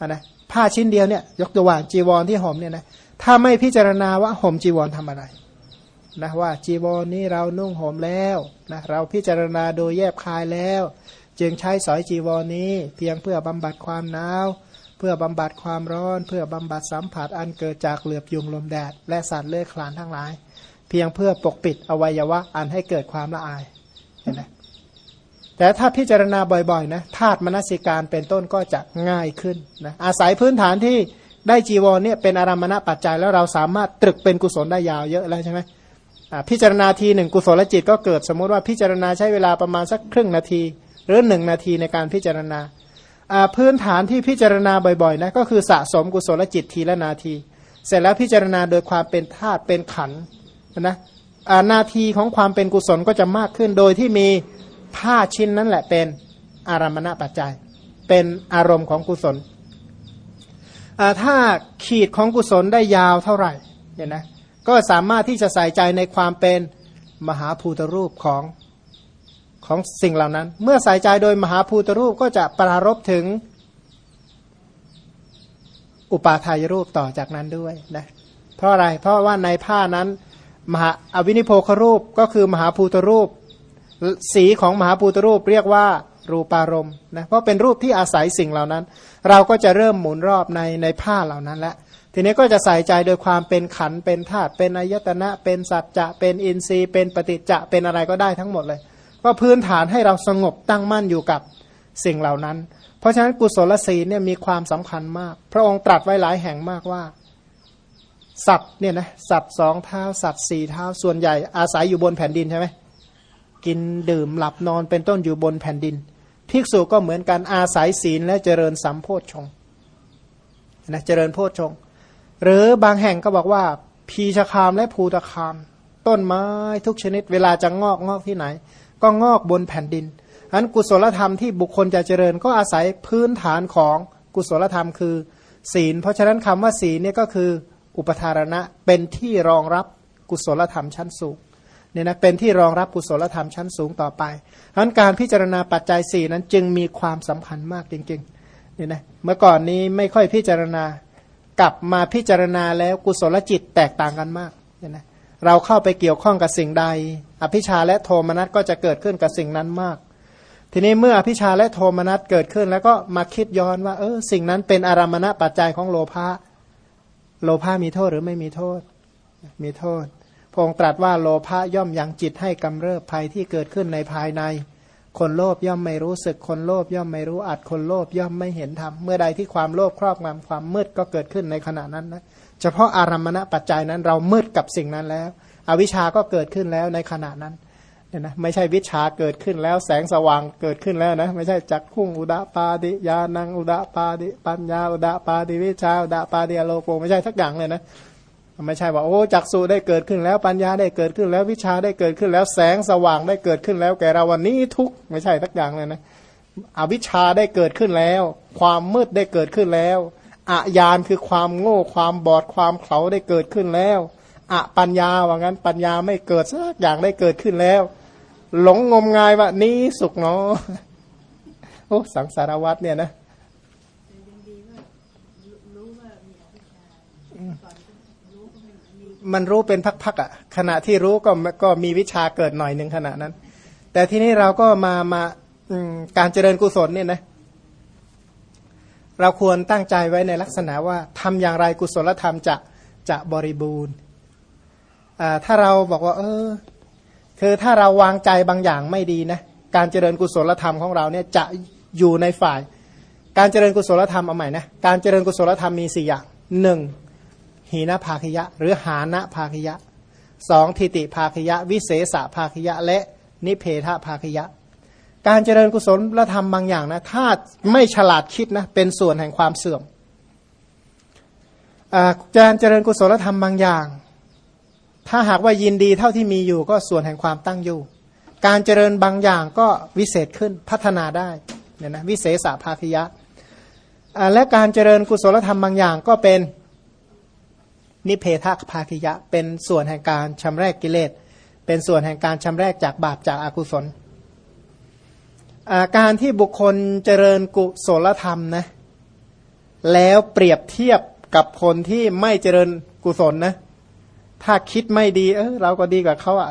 อันนะผ้าชิ้นเดียวเนี่ยยกตัวอย่างจีวรที่ห่มเนี่ยนะถ้าไม่พิจารณาว่าห่มจีวรทำอะไร นะว่าจีวรนี้เรานุ่งห่มแล้วนะเราพิจารณาโดยแยบคายแล้ว จึงใช้สอยจีวรนี้ เพียงเพื่อบำบัดความหนาวเพื่อบำบัดความร้อน เพื่อบำบัดสัมผัสอันเกิดจากเหลือบยุงลมแดด และสัตว์เลื้อยคลานทั้งหลาย เพียงเพื่อปกปิดอวัยวะอันให้เกิดความละอายเห็นไหมแต่ถ้าพิจารณาบ่อยๆนะธาตุมนสิการเป็นต้นก็จะง่ายขึ้นนะอาศัยพื้นฐานที่ได้จีวรเนี่ยเป็นอารมณปัจจัยแล้วเราสามารถตรึกเป็นกุศลได้ยาวเยอะแล้วใช่ไหม พิจารณาทีหนึ่งกุศลจิตก็เกิดสมมติว่าพิจารณาใช้เวลาประมาณสักครึ่งนาที หรือหนึ่งนาทีในการพิจารณาพื้นฐานที่พิจารณาบ่อยๆนะก็คือสะสมกุศลจิตทีละนาที เสร็จแล้วพิจารณาโดยความเป็นธาตุเป็นขันนะนาทีของความเป็นกุศลก็จะมากขึ้น โดยที่มีผ้าชิ้นนั้นแหละเป็นอารมณปัจจัย เป็นอารมณ์ของกุศลถ้าขีดของกุศลได้ยาวเท่าไหร่เนี่ยนะ ก็สามารถที่จะใส่ใจในความเป็นมหาภูตรูปของของสิ่งเหล่านั้น เมื่อใส่ใจโดยมหาภูตรูปก็จะปรารบถึงอุปาทายรูปต่อจากนั้นด้วยนะเพราะอะไรเพราะว่าในผ้านั้นมหาอวินิโพครูปก็คือมหาภูตรูป สีของมหาภูตรูปเรียกว่ารูปารมณ์นะเพราะเป็นรูปที่อาศัยสิ่งเหล่านั้น เราก็จะเริ่มหมุนรอบในในผ้าเหล่านั้นแล้ว ทีนี้ก็จะใส่ใจโดยความเป็นขันเป็นธาตุเป็นอายตนะเป็นสัจจะเป็นอินทรีย์ เป็นปฏิจจะเป็นอะไรก็ได้ทั้งหมดเลยก็พื้นฐานให้เราสงบตั้งมั่นอยู่กับสิ่งเหล่านั้น เพราะฉะนั้นกุศลศีลเนี่ยมีความสำคัญมาก พระองค์ตรัสไว้หลายแห่งมากว่า สัตว์เนี่ยนะสัตว์สองเท้าสัตว์สี่เท้าส่วนใหญ่อาศัยอยู่บนแผ่นดินใช่ไหมกินดื่มหลับนอนเป็นต้นอยู่บนแผ่นดินภิกษุก็เหมือนกันอาศัยศีลและเจริญสัมโพชฌงนะเจริญโพชฌง หรือบางแห่งก็บอกว่า พีชคามและภูตคาม ต้นไม้ทุกชนิด เวลาจะงอกงอกที่ไหน ก็งอกบนแผ่นดินอันกุศลธรรมที่บุคคลจะเจริญก็อาศัยพื้นฐานของกุศลธรรมคือ ศีล เพราะฉะนั้นคำว่าศีลเนี่ยก็คืออุปทารณะเป็นที่รองรับกุศลธรรมชั้นสูงเนี่ยนะเป็นที่รองรับกุศลธรรมชั้นสูงต่อไปเพราะการพิจารณาปัจจัย 4 นั้นจึงมีความสำคัญมากจริงๆเนี่ยนะเมื่อก่อนนี้ไม่ค่อยพิจารณา กลับมาพิจารณาแล้วกุศลจิตแตกต่างกันมากเนี่ยนะเราเข้าไปเกี่ยวข้องกับสิ่งใด อภิชาและโทมนัสก็จะเกิดขึ้นกับสิ่งนั้นมาก ทีนี้เมื่ออภิชาและโทมนัสเกิดขึ้น แล้วก็มาคิดย้อนว่า เออสิ่งนั้นเป็นอารมณะปัจจัยของโลภะโลภะมีโทษหรือไม่มีโทษ มีโทษพระองค์ตรัสว่าโลภะย่อมยังจิตให้กำเริบภัยที่เกิดขึ้นในภายใน คนโลภย่อมไม่รู้สึก คนโลภย่อมไม่รู้อัดคนโลภย่อมไม่เห็นธรรม เมื่อใดที่ความโลภครอบงำความมืดก็เกิดขึ้นในขณะนั้นนะ เฉพาะอารมณปัจจัยนั้นเรามืดกับสิ่งนั้นแล้ว อวิชาก็เกิดขึ้นแล้วในขณะนั้นเนี่ยนะไม่ใช่วิชาเกิดขึ้นแล้วแสงสว่างเกิดขึ้นแล้วนะไม่ใช่จักคุ้งอุดาปาดิยานังอุดาปาดิปัญญาอุดาปาดิวิชาอุดาปาดิโลโกไม่ใช่ทักอย่างเลยนะ ไม่ใช่ว่าโอ้จักสุได้เกิดขึ้นแล้วปัญญาได้เกิดขึ้นแล้ววิชาได้เกิดขึ้นแล้วแสงสว่างได้เกิดขึ้นแล้ว แกเราวันนี้ทุกไม่ใช่ทักอย่างเลยนะอวิชาได้เกิดขึ้นแล้ว ความมืดได้เกิดขึ้นแล้วอะยานคือความโง่ความบอดความเขาได้เกิดขึ้นแล้วอะปัญญาว่างั้นปัญญาไม่เกิดสักอย่างได้เกิดขึ้นแล้ว หลงงมงายว่านี้สุขเนาะโอ้สังสารวัตเนี่ยนะ มันรู้เป็นพักๆอะ ขณะที่รู้ก็ก็มีวิชาเกิดหน่อยหนึ่งขณะนั้น แต่ที่นี้เราก็มามาการเจริญกุศลเนี่ยนะเราควรตั้งใจไว้ในลักษณะว่าทำอย่างไรกุศลธรรมจะจะบริบูรณ์ถ้าเราบอกว่า เออ คือถ้าเราวางใจบางอย่างไม่ดีนะการเจริญกุศลธรรมของเราเนี่ยจะอยู่ในฝ่าย การเจริญกุศลธรรมเอาใหม่นะการเจริญกุศลธรรมมีสี่อย่างหนึ่ง หีนภาคยะ หรือหานะภาคยะสองทิติภาคยะ วิเศษภาคยะ และนิเพทภาคยะ การเจริญกุศลและทำบางอย่างนะถ้าไม่ฉลาดคิดนะเป็นส่วนแห่งความเสื่อมการเจริญกุศลธรรมบางอย่าง ถ้าหากว่ายินดีเท่าที่มีอยู่ก็ส่วนแห่งความตั้งอยู่ การเจริญบางอย่างก็วิเศษขึ้นพัฒนาได้เนี่ยนะวิเศษภาคยะ และการเจริญกุศลธรรมบางอย่างก็เป็น นิเพทภาคิยะ เป็นส่วนแห่งการชำระกกิเลส เป็นส่วนแห่งการชำระจากบาปจากอากุศลการที่บุคคลเจริญกุศลธรรมนะแล้วเปรียบเทียบกับคนที่ไม่เจริญกุศลนะ ถ้าคิดไม่ดี เออเราก็ดีกว่าเขาอะ่ะ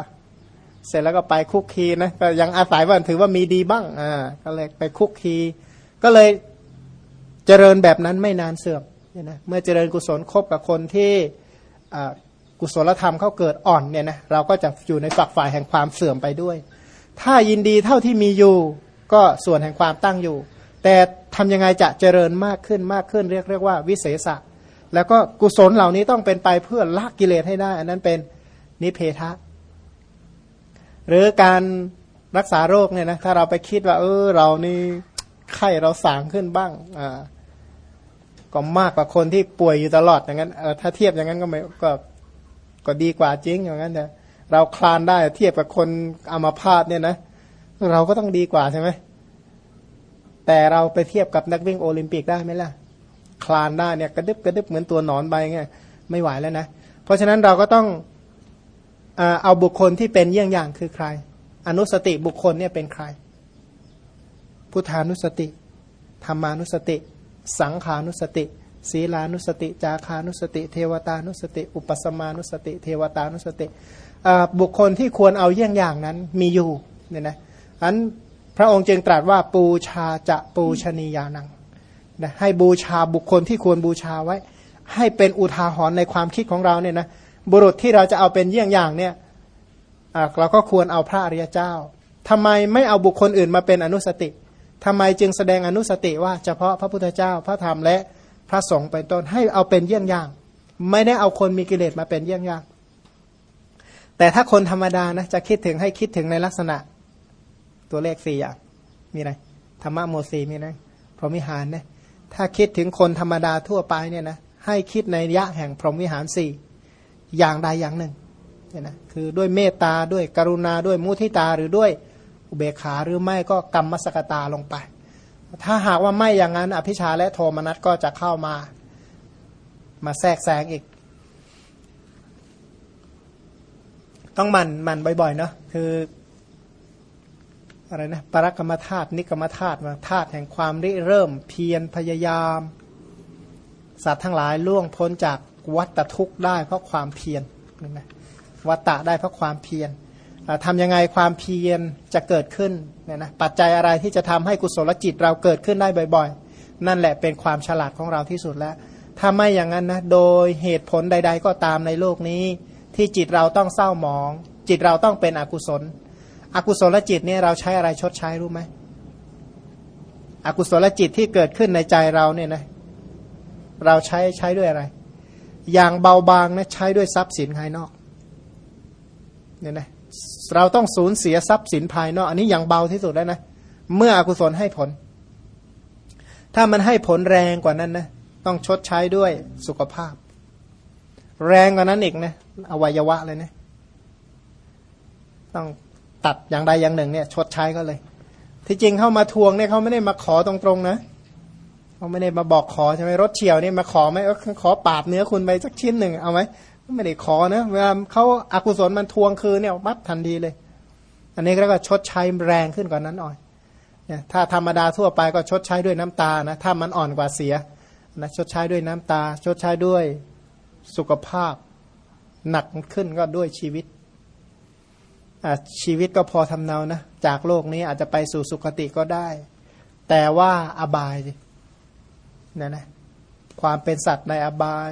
เสร็จแล้วก็ไปคุกคีนะก็ยังอาศัยว่าถือว่ามีดีบ้างอ่าก็เลยไปคุกคี ก็เลยเจริญแบบนั้นไม่นานเสื่อม เนี่ยนะเมื่อเจริญกุศลครบกับคนที่กุศลธรรมเขาเกิดอ่อนเนี่ยนะเราก็จะอยู่ในฝักฝ่ายแห่งความเสื่อมไปด้วย ถ้ายินดีเท่าที่มีอยู่ ก็ส่วนแห่งความตั้งอยู่ แต่ทำยังไงจะเจริญมากขึ้นมากขึ้นเรียกเรียกว่าวิเศษะ แล้วก็กุศลเหล่านี้ต้องเป็นไปเพื่อละกิเลสให้ได้ อันนั้นเป็นนิเพทะ หรือการรักษาโรคเนี่ยนะถ้าเราไปคิดว่า เออเรานี่ไข้เราสางขึ้นบ้างอ่า ก็มากกว่าคนที่ป่วยอยู่ตลอดอย่างนั้นเออถ้าเทียบอย่างนั้นก็ไม่ก็ก็ดีกว่าจริงอย่างนั้นแต่เราคลานได้เทียบกับคนอามาพาตเนี่ยนะ เราก็ต้องดีกว่าใช่ไหมแต่เราไปเทียบกับนักวิ่งโอลิมปิกได้ไหมล่ะ คลานได้เนี่ยกระดึบกระดึบเหมือนตัวหนอนใบไงไม่ไหวแล้วนะ เพราะฉะนั้นเราก็ต้องเอาบุคคลที่เป็นเยี่ยงอย่างคือใคร อนุสติบุคคลเนี่ยเป็นใคร พุทธานุสติธรรมานุสติ สังขานุสติ ศีลานุสติ จาคานุสติ เทวตานุสติ อุปสมานุสติ เทวตานุสติบุคคลที่ควรเอาเยี่ยงอย่างนั้นมีอยู่เนี่ยนะอันพระองค์จึงตรัสว่าปูชาจะปูชนียานังนะให้บูชาบุคคลที่ควรบูชาไว้ ให้เป็นอุทาหรณ์ในความคิดของเราเนี่ยนะบุรุษที่เราจะเอาเป็นเยี่ยงอย่างเนี่ยเราก็ควรเอาพระอริยเจ้าทำไมไม่เอาบุคคลอื่นมาเป็นอนุสติ ทำไมจึงแสดงอนุสติว่าเฉพาะพระพุทธเจ้าพระธรรมและพระสงฆ์เป็นต้นให้เอาเป็นเยี่ยงอย่าง ไม่ได้เอาคนมีกิเลสมาเป็นเยี่ยงอย่าง แต่ถ้าคนธรรมดานะจะคิดถึงให้คิดถึงในลักษณะตัวเลขสี่อย่างมีอะไรธรรมะโมสีมีอะไรพรหมิหารนะถ้าคิดถึงคนธรรมดาทั่วไปเนี่ยนะให้คิดในยะแห่งพรหมวิหารสี่อย่างใดอย่างหนึ่งเนี่ยนะคือด้วยเมตตาด้วยกรุณาด้วยมุทิตาหรือด้วย อุเบกขาหรือไม่ก็กรรมสกตาลงไป ถ้าหากว่าไม่อย่างนั้น อภิชาและโทมนัสก็จะเข้ามา มาแทรกแซงอีก ต้องมันมันบ่อยๆเนาะคืออะไรนะปรกรรมธาตุนิกรรมธาตุมาธาตุแห่งความริเริ่มเพียรพยายาม สัตว์ทั้งหลายล่วงพ้นจากวัตทุกข์ได้เพราะความเพียรนะวัตตะได้เพราะความเพียร ทำยังไงความเพียรจะเกิดขึ้นเนี่ยนะปัจจัยอะไรที่จะทำให้กุศลจิตเราเกิดขึ้นได้บ่อยๆ นั่นแหละเป็นความฉลาดของเราที่สุดแล้ว ถ้าไม่อย่างนั้นนะโดยเหตุผลใด ๆ ก็ตามในโลกนี้ ที่จิตเราต้องเศร้าหมอง จิตเราต้องเป็นอกุศล อกุศลจิตเนี่ยเราใช้อะไรชดใช้รู้ไหมอกุศลจิตที่เกิดขึ้นในใจเราเนี่ยนะเราใช้ใช้ด้วยอะไร อย่างเบาบางนะใช้ด้วยทรัพย์สินภายนอก เนี่ยนะเราต้องสูญเสียทรัพย์สินภายนอกอันนี้อย่างเบาที่สุดแล้วนะ เมื่ออกุศลให้ผล ถ้ามันให้ผลแรงกว่านั้นนะต้องชดใช้ด้วยสุขภาพ แรงกว่านั้นอีกนะอวัยวะเลยนะ ต้องตัดอย่างใดอย่างหนึ่งเนี่ย ชดใช้ก็เลย ที่จริงเข้ามาทวงเนี่ยเขาไม่ได้มาขอตรงๆนะเขาไม่ได้มาบอกขอใช่ไหมรถเฉียวเนี่ยมาขอไหมขอปาดเนื้อคุณไปสักชิ้นหนึ่งเอาไหม ไม่ได้ขอนะเวลาเขาอากุศลมันทวงคืนเนี่ยมัดทันทีเลย อันนี้ก็ชดใช้แรงขึ้นกว่านั้นหน่อยเนี่ยถ้าธรรมดาทั่วไปก็ชดใช้ด้วยน้ำตานะถ้ามันอ่อนกว่าเสียนะชดใช้ด้วยน้ำตา ชดใช้ด้วยสุขภาพ หนักขึ้นก็ด้วยชีวิตชีวิตก็พอทำเนานะจากโลกนี้อาจจะไปสู่สุคติก็ได้ แต่ว่าอบายเนี่ยนะความเป็นสัตว์ในอบาย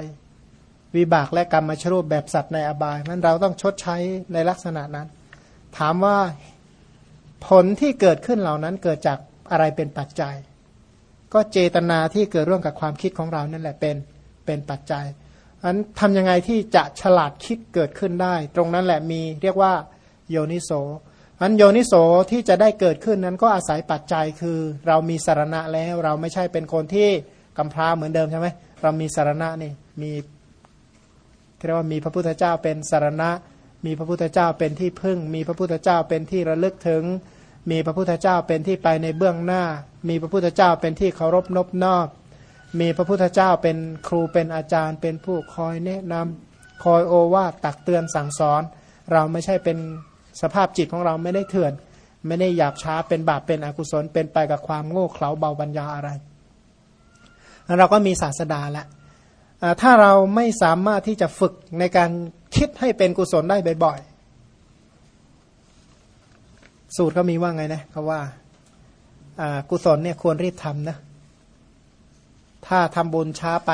วิบากและกรรมชรูปแบบสัตว์ในอบายนั้นเราต้องชดใช้ในลักษณะนั้น ถามว่าผลที่เกิดขึ้นเหล่านั้นเกิดจากอะไรเป็นปัจจัย ก็เจตนาที่เกิดร่วมกับความคิดของเรานั่นแหละเป็นเป็นปัจจัยอันทำยังไงที่จะฉลาดคิดเกิดขึ้นได้ ตรงนั้นแหละมีเรียกว่าโยนิโสอันโยนิโสที่จะได้เกิดขึ้นนั้นก็อาศัยปัจจัยคือเรามีสารณะแล้วเราไม่ใช่เป็นคนที่กำพร้าเหมือนเดิมใช่ไหมเรามีสารณะนี่มี เรียกว่ามีพระพุทธเจ้าเป็นสารณะ มีพระพุทธเจ้าเป็นที่พึ่ง มีพระพุทธเจ้าเป็นที่ระลึกถึง มีพระพุทธเจ้าเป็นที่ไปในเบื้องหน้า มีพระพุทธเจ้าเป็นที่เคารพนบนอบ มีพระพุทธเจ้าเป็นครูเป็นอาจารย์ เป็นผู้คอยแนะนำคอยโอวาตักเตือนสั่งสอน เราไม่ใช่เป็นสภาพจิตของเราไม่ได้เถื่อน ไม่ได้หยาบช้าเป็นบาปเป็นอกุศลเป็นไปกับความโง่เขลาเบาบัญญาอะไรเราก็มีศาสดาล้ว ถ้าเราไม่สามารถที่จะฝึกในการคิดให้เป็นกุศลได้บ่อยๆ สูตรเขามีว่าไงนะเขาว่ากุศลเนี่ยควรรีบทำนะ ถ้าทำบุญช้าไป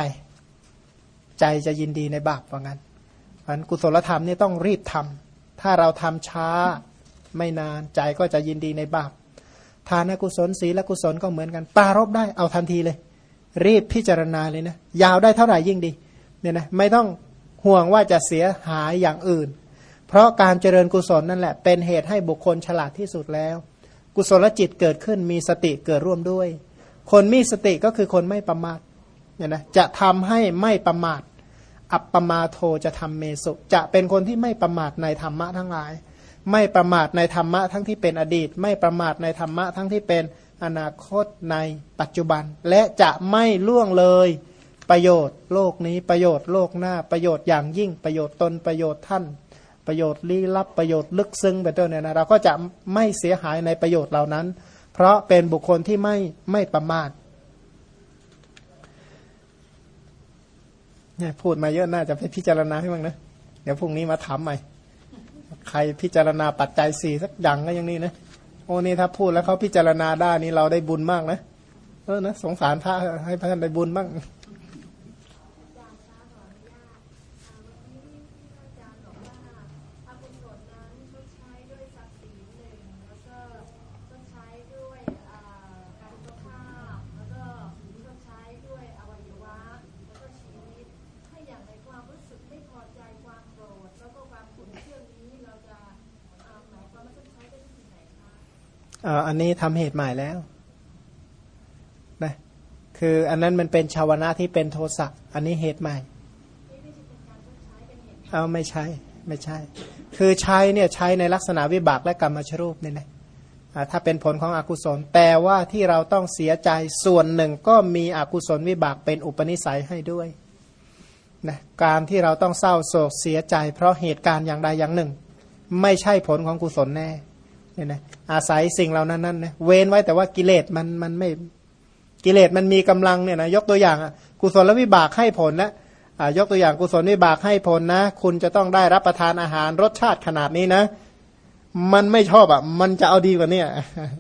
ใจจะยินดีในบาปว่างั้นเพราะกุศลธรรมนี่ต้องรีบทำถ้าเราทำช้าไม่นานใจก็จะยินดีในบาปทานกุศลศีลกุศลก็เหมือนกันปารบได้เอาทันทีเลย รีบพิจารณาเลยนะ ยาวได้เท่าไหร่ยิ่งดีเนี่ยนะไม่ต้องห่วงว่าจะเสียหายอย่างอื่น เพราะการเจริญกุศลนั่นแหละ เป็นเหตุให้บุคคลฉลาดที่สุดแล้ว กุศลจิตเกิดขึ้นมีสติเกิดร่วมด้วย คนมีสติก็คือคนไม่ประมาทเนี่ยนะจะทำให้ไม่ประมาท อัปปมาโทจะทำเมสุ จะเป็นคนที่ไม่ประมาทในธรรมะทั้งหลาย ไม่ประมาทในธรรมะทั้งที่เป็นอดีต ไม่ประมาทในธรรมะทั้งที่เป็น อนาคตในปัจจุบัน และจะไม่ล่วงเลยประโยชน์โลกนี้ประโยชน์โลกหน้าประโยชน์อย่างยิ่งประโยชน์ตนประโยชน์ท่าน ประโยชน์ลี้ลับประโยชน์ลึกซึ้งเป็นต้นเนี่ยนะเราก็จะไม่เสียหายในประโยชน์เหล่านั้น เพราะเป็นบุคคลที่ไม่ไม่ประมาทเนี่ยพูดมาเยอะน่าจะไปพิจารณาให้มั้งนะเดี๋ยวพรุ่งนี้มาถามใหม่ ใครพิจารณาปัจจัยสี่สักอย่างก็ยังนี้นะ โอ้นี่ถ้าพูดแล้วเขาพิจารณาได้นี่เราได้บุญมากนะเออนะสงสารพระให้พระท่านได้บุญบ้าง อันนี้ทำเหตุใหม่แล้วนะคืออันนั้นมันเป็นชาวนะที่เป็นโทสะอันนี้เหตุใหม่เอาไม่ใช่ไม่ใช่ คือใช้เนี่ยใช้ในลักษณะวิบากและกรรมชรูปนี่นะถ้าเป็นผลของอกุศล แต่ว่าที่เราต้องเสียใจส่วนหนึ่งก็มีอกุศลวิบากเป็นอุปนิสัยให้ด้วยนะการที่เราต้องเศร้าโศกเสียใจ เพราะเหตุการณ์อย่างใดอย่างหนึ่ง ไม่ใช่ผลของกุศลแน่ เนี่ยนะอาศัยสิ่งเหล่านั้นนั่นนะเว้นไว้แต่ว่ากิเลสมันมันไม่กิเลสมันมีกำลังเนี่ยนะยกตัวอย่างอะกุศลวิบากให้ผลนะอ่ายกตัวอย่างกุศลวิบากให้ผลนะ คุณจะต้องได้รับประทานอาหารรสชาติขนาดนี้นะ มันไม่ชอบอะ มันจะเอาดีกว่านี้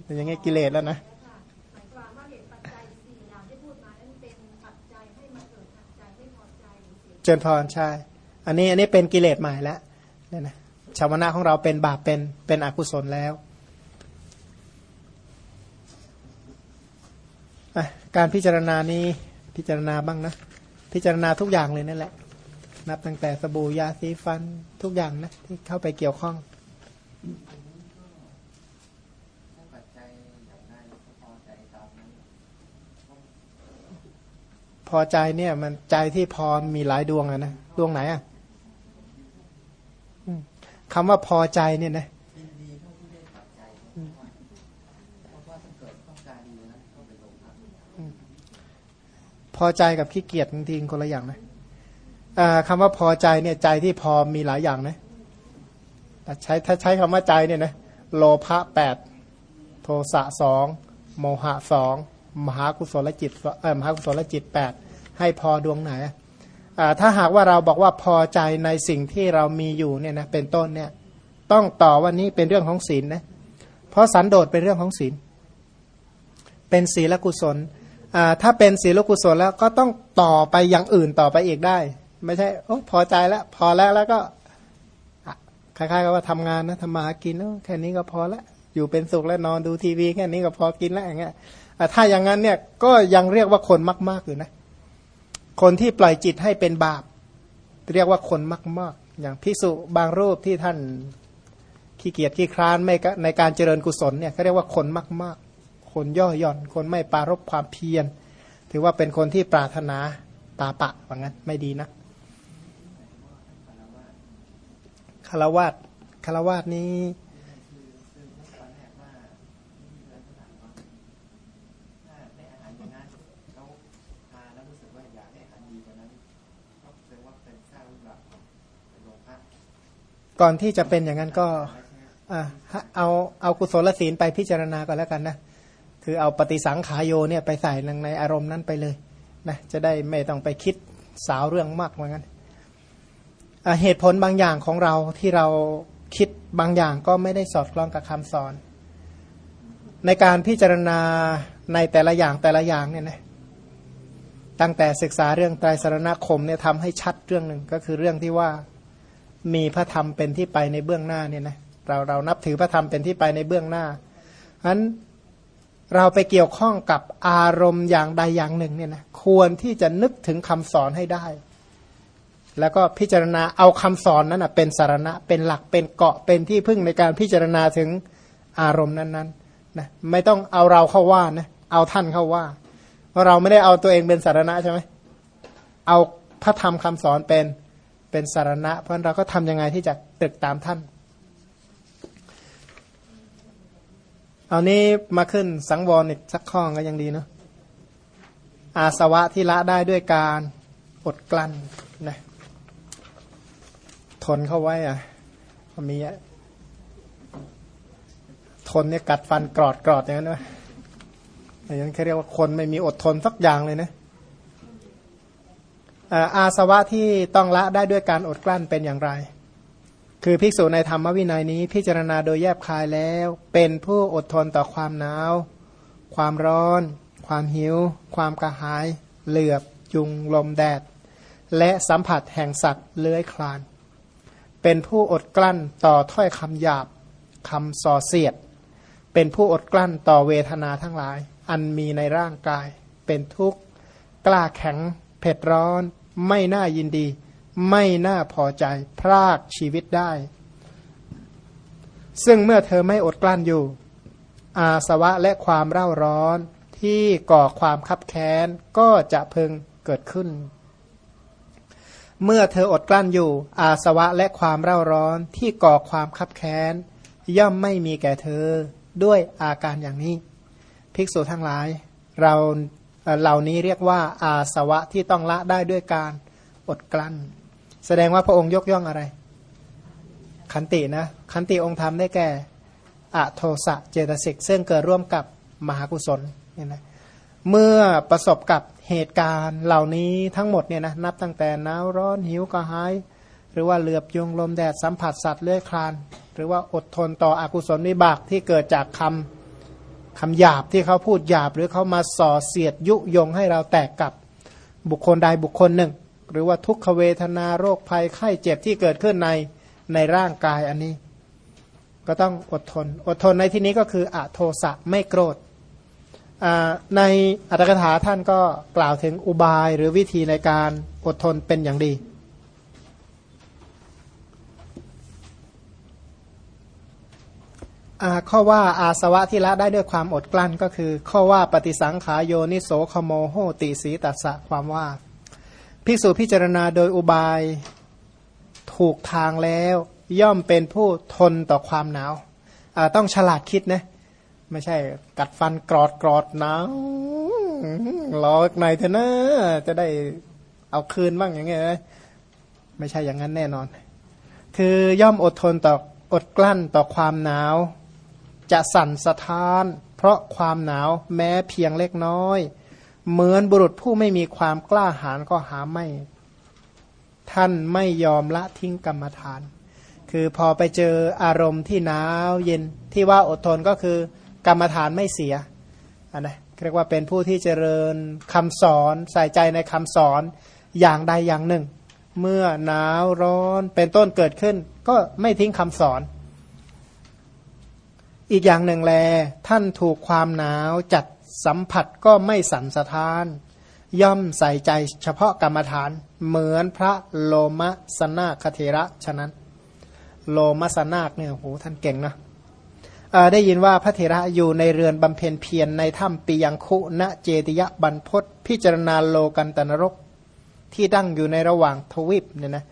เป็นยังไงกิเลสแล้วนะเจนพรใช่ อันนี้อันนี้เป็นกิเลสใหม่แล้วเนี่ยนะ ชาวนะของเราเป็นบาปเป็นเป็นอกุศลแล้ว การพิจารณานี้พิจารณาบ้างนะ พิจารณาทุกอย่างเลยนั่นแหละ นับตั้งแต่สบู่ยาสีฟันทุกอย่างนะ ที่เข้าไปเกี่ยวข้องพอใจเนี่ยมันใจที่พอมีหลายดวงอะนะดวงไหนอะ คำว่าพอใจเนี่ยนะพอใจกับขี้เกียจจริงๆคนละอย่างนะคำว่าพอใจเนี่ยใจที่พอมีหลายอย่างนะแต่ใช้ถ้าใช้คำว่าใจเนี่ยนะโลภะแปดโทสะสองโมหะสองมหากุศลจิตเออมหากุศลจิตแปดให้พอดวงไหน ถ้าหากว่าเราบอกว่าพอใจในสิ่งที่เรามีอยู่เนี่ยนะเป็นต้นเนี่ย ต้องต่อวันนี้เป็นเรื่องของศีลนะเพราะสันโดษเป็นเรื่องของศีล เป็นศีลกุศลถ้าเป็นศีลกุศลแล้วก็ต้องต่อไปอย่างอื่นต่อไปอีกได้ ไม่ใช่โอ้พอใจแล้วพอแล้วแล้วก็คล้ายๆกับว่าทำงานนะทำมาหากินแค่นี้ก็พอแล้วอยู่เป็นสุขแล้วนอนดูทีวีแค่นี้ก็พอกินแล้วอย่างเงี้ยถ้าอย่างนั้นเนี่ยก็ยังเรียกว่าคนมากๆอยู่นะ คนที่ปล่อยจิตให้เป็นบาป เรียกว่าคนมากๆ อย่างพิสุบางรูปที่ท่านขี้เกียจขี้คร้านไม่ในการเจริญกุศลเนี่ยเขาเรียกว่าคนมากๆ คนย่อหย่อน คนไม่ปารบความเพียร ถือว่าเป็นคนที่ปรารถนาตาปะว่างั้นไม่ดีนะคารวาสคารวาสนี้ ก่อนที่จะเป็นอย่างนั้นก็เอาเอากุศลศีลไปพิจารณาก่อนแล้วกันนะคือเอาปฏิสังขายโยเนี่ยไปใส่ในอารมณ์นั้นไปเลยนะจะได้ไม่ต้องไปคิดสาวเรื่องมากเหมือนกันเหตุผลบางอย่างของเราที่เราคิดบางอย่างก็ไม่ได้สอดคล้องกับคำสอน ในการพิจารณาในแต่ละอย่างแต่ละอย่างเนี่ยนะตั้งแต่ศึกษาเรื่องไตรสรณคมเนี่ยทำให้ชัดเรื่องหนึ่งก็คือเรื่องที่ว่า มีพระธรรมเป็นที่ไปในเบื้องหน้าเนี่ยนะเราเรานับถือพระธรรมเป็นที่ไปในเบื้องหน้าฉะนั้นเราไปเกี่ยวข้องกับอารมณ์อย่างใดอย่างหนึ่งเนี่ยนะควรที่จะนึกถึงคำสอนให้ได้ แล้วก็พิจารณาเอาคำสอนนั้นนะเป็นสารณะเป็นหลักเป็นเกาะเป็นที่พึ่งในการพิจารณาถึงอารมณ์นั้นๆนะไม่ต้องเอาเราเข้าว่านะเอาท่านเข้าว่า เพราะเราไม่ได้เอาตัวเองเป็นสารณะใช่ไหมเอาพระธรรมคำสอนเป็น เป็นสารณะ เพราะเราก็ทํำยังไงที่จะตึกตามท่าน เอานี้มาขึ้นสังวรอีกสักข้องก็ยังดีเนาะอาสวะที่ละได้ด้วยการอดกลั้นนะทนเข้าไว้อะมีอะทนเนี่ยกัดฟันกรอดกรอดอย่างนั้นนะอย่างนั้นเขาเรียกว่าคนไม่มีอดทนสักอย่างเลยนะ อาสวะที่ต้องละได้ด้วยการอดกลั้นเป็นอย่างไร คือภิกษุในธรรมวินัยนี้พิจารณาโดยแยบคายแล้ว เป็นผู้อดทนต่อความหนาว ความร้อน ความหิว ความกระหาย เหลือบยุงลมแดด และสัมผัสแห่งสัตว์เลื้อยคลาน เป็นผู้อดกลั้นต่อถ้อยคำหยาบคำส่อเสียด เป็นผู้อดกลั้นต่อเวทนาทั้งหลาย อันมีในร่างกาย เป็นทุกข์กล้าแข็ง เผ็ดร้อน ไม่น่ายินดี ไม่น่าพอใจ พรากชีวิตได้ ซึ่งเมื่อเธอไม่อดกลั้นอยู่ อาสวะและความเร่าร้อนที่ก่อความคับแค้นก็จะเพึงเกิดขึ้น เมื่อเธออดกลั้นอยู่ อาสวะและความเร่าร้อนที่ก่อความคับแค้นย่อมไม่มีแก่เธอด้วยอาการอย่างนี้ ภิกษุทั้งหลาย เรา เหล่านี้เรียกว่า อาสวะที่ต้องละได้ด้วยการอดกลั้น แสดงว่าพระองค์ยกย่องอะไร ขันตินะขันติองค์ธรรมได้แก่อโทสะเจตสิกซึ่งเกิดร่วมกับมหากุศลเนี่ยนะเมื่อประสบกับเหตุการณ์เหล่านี้ทั้งหมดเนี่ยนะนับตั้งแต่หนาวร้อนหิวกระหาย หรือว่าเหลือบยุงลมแดดสัมผัสสัตว์เลื้อยคลาน หรือว่าอดทนต่ออกุศลวิบากที่เกิดจากคำ คำหยาบที่เขาพูดหยาบ หรือเขามาส่อเสียดยุยงให้เราแตกกับบุคคลใดบุคคลหนึ่ง หรือว่าทุกขเวทนาโรคภัยไข้เจ็บที่เกิดขึ้นในในร่างกายอันนี้ ก็ต้องอดทน อดทนในที่นี้ก็คืออะโทสะไม่โกรธในอัตถกถาท่านก็กล่าวถึงอุบายหรือวิธีในการอดทนเป็นอย่างดี ข้อว่าอาสวะที่ละได้ด้วยความอดกลั้นก็คือ ข้อว่าปฏิสังขายโยนิโสขโมโหติสีตัสสะความว่า ภิกษุพิจารณาโดยอุบายถูกทางแล้ว ย่อมเป็นผู้ทนต่อความหนาวต้องฉลาดคิดนะไม่ใช่กัดฟันกรอดกรอดหนาวรอหน่อยเถอะนะจะได้เอาคืนบ้างอย่างเงี้ยไม่ใช่อย่างนั้นแน่นอน คือย่อมอดทนต่ออดกลั้นต่อความหนาว จะสั่นสะท้าน เพราะความหนาวแม้เพียงเล็กน้อย เหมือนบุรุษผู้ไม่มีความกล้าหาญก็หาไม่ ท่านไม่ยอมละทิ้งกรรมฐาน คือพอไปเจออารมณ์ที่หนาวเย็นที่ว่าอดทนก็คือกรรมฐานไม่เสียอันนะเรียกว่าเป็นผู้ที่เจริญคำสอนใส่ใจในคำสอนอย่างใดอย่างหนึ่ง เมื่อหนาวร้อนเป็นต้นเกิดขึ้น ก็ไม่ทิ้งคำสอน อีกอย่างหนึ่งแล ท่านถูกความหนาวจัดสัมผัสก็ไม่สั่นสะท้าน ย่อมใส่ใจเฉพาะกรรมฐาน เหมือนพระโลมะสนาคเทระฉะนั้น โลมัสนาคเนี่ยโหท่านเก่งนะได้ยินว่าพระเถระอยู่ในเรือนบำเพ็ญเพียรในถ้ำปิยังคุณเจติยะบรรพศพิจารณาโลกันตนรกที่ดั้งอยู่ในระหว่างทวีปเนี่ยนะ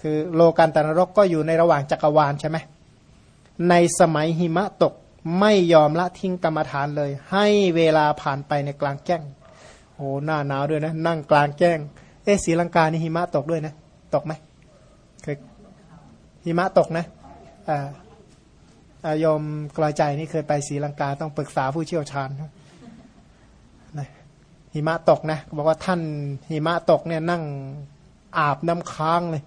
คือโลกันตนรกก็อยู่ในระหว่างจักรวาลใช่ไหมในสมัยหิมะตก ไม่ยอมละทิ้งกรรมฐานเลย ให้เวลาผ่านไปในกลางแจ้งโอ้หน้าหนาวด้วยนะ นั่งกลางแจ้ง เอสีลังกานี่หิมะตกด้วยนะ ตกไหมเคยหิมะตกนะอ่ายอมกลอยใจนี่เคยไปศรีลังกาต้องปรึกษาผู้เชี่ยวชาญนะหิมะตกนะบอกว่าท่านหิมะตกเนี่ยนั่งอาบน้ำค้างเลย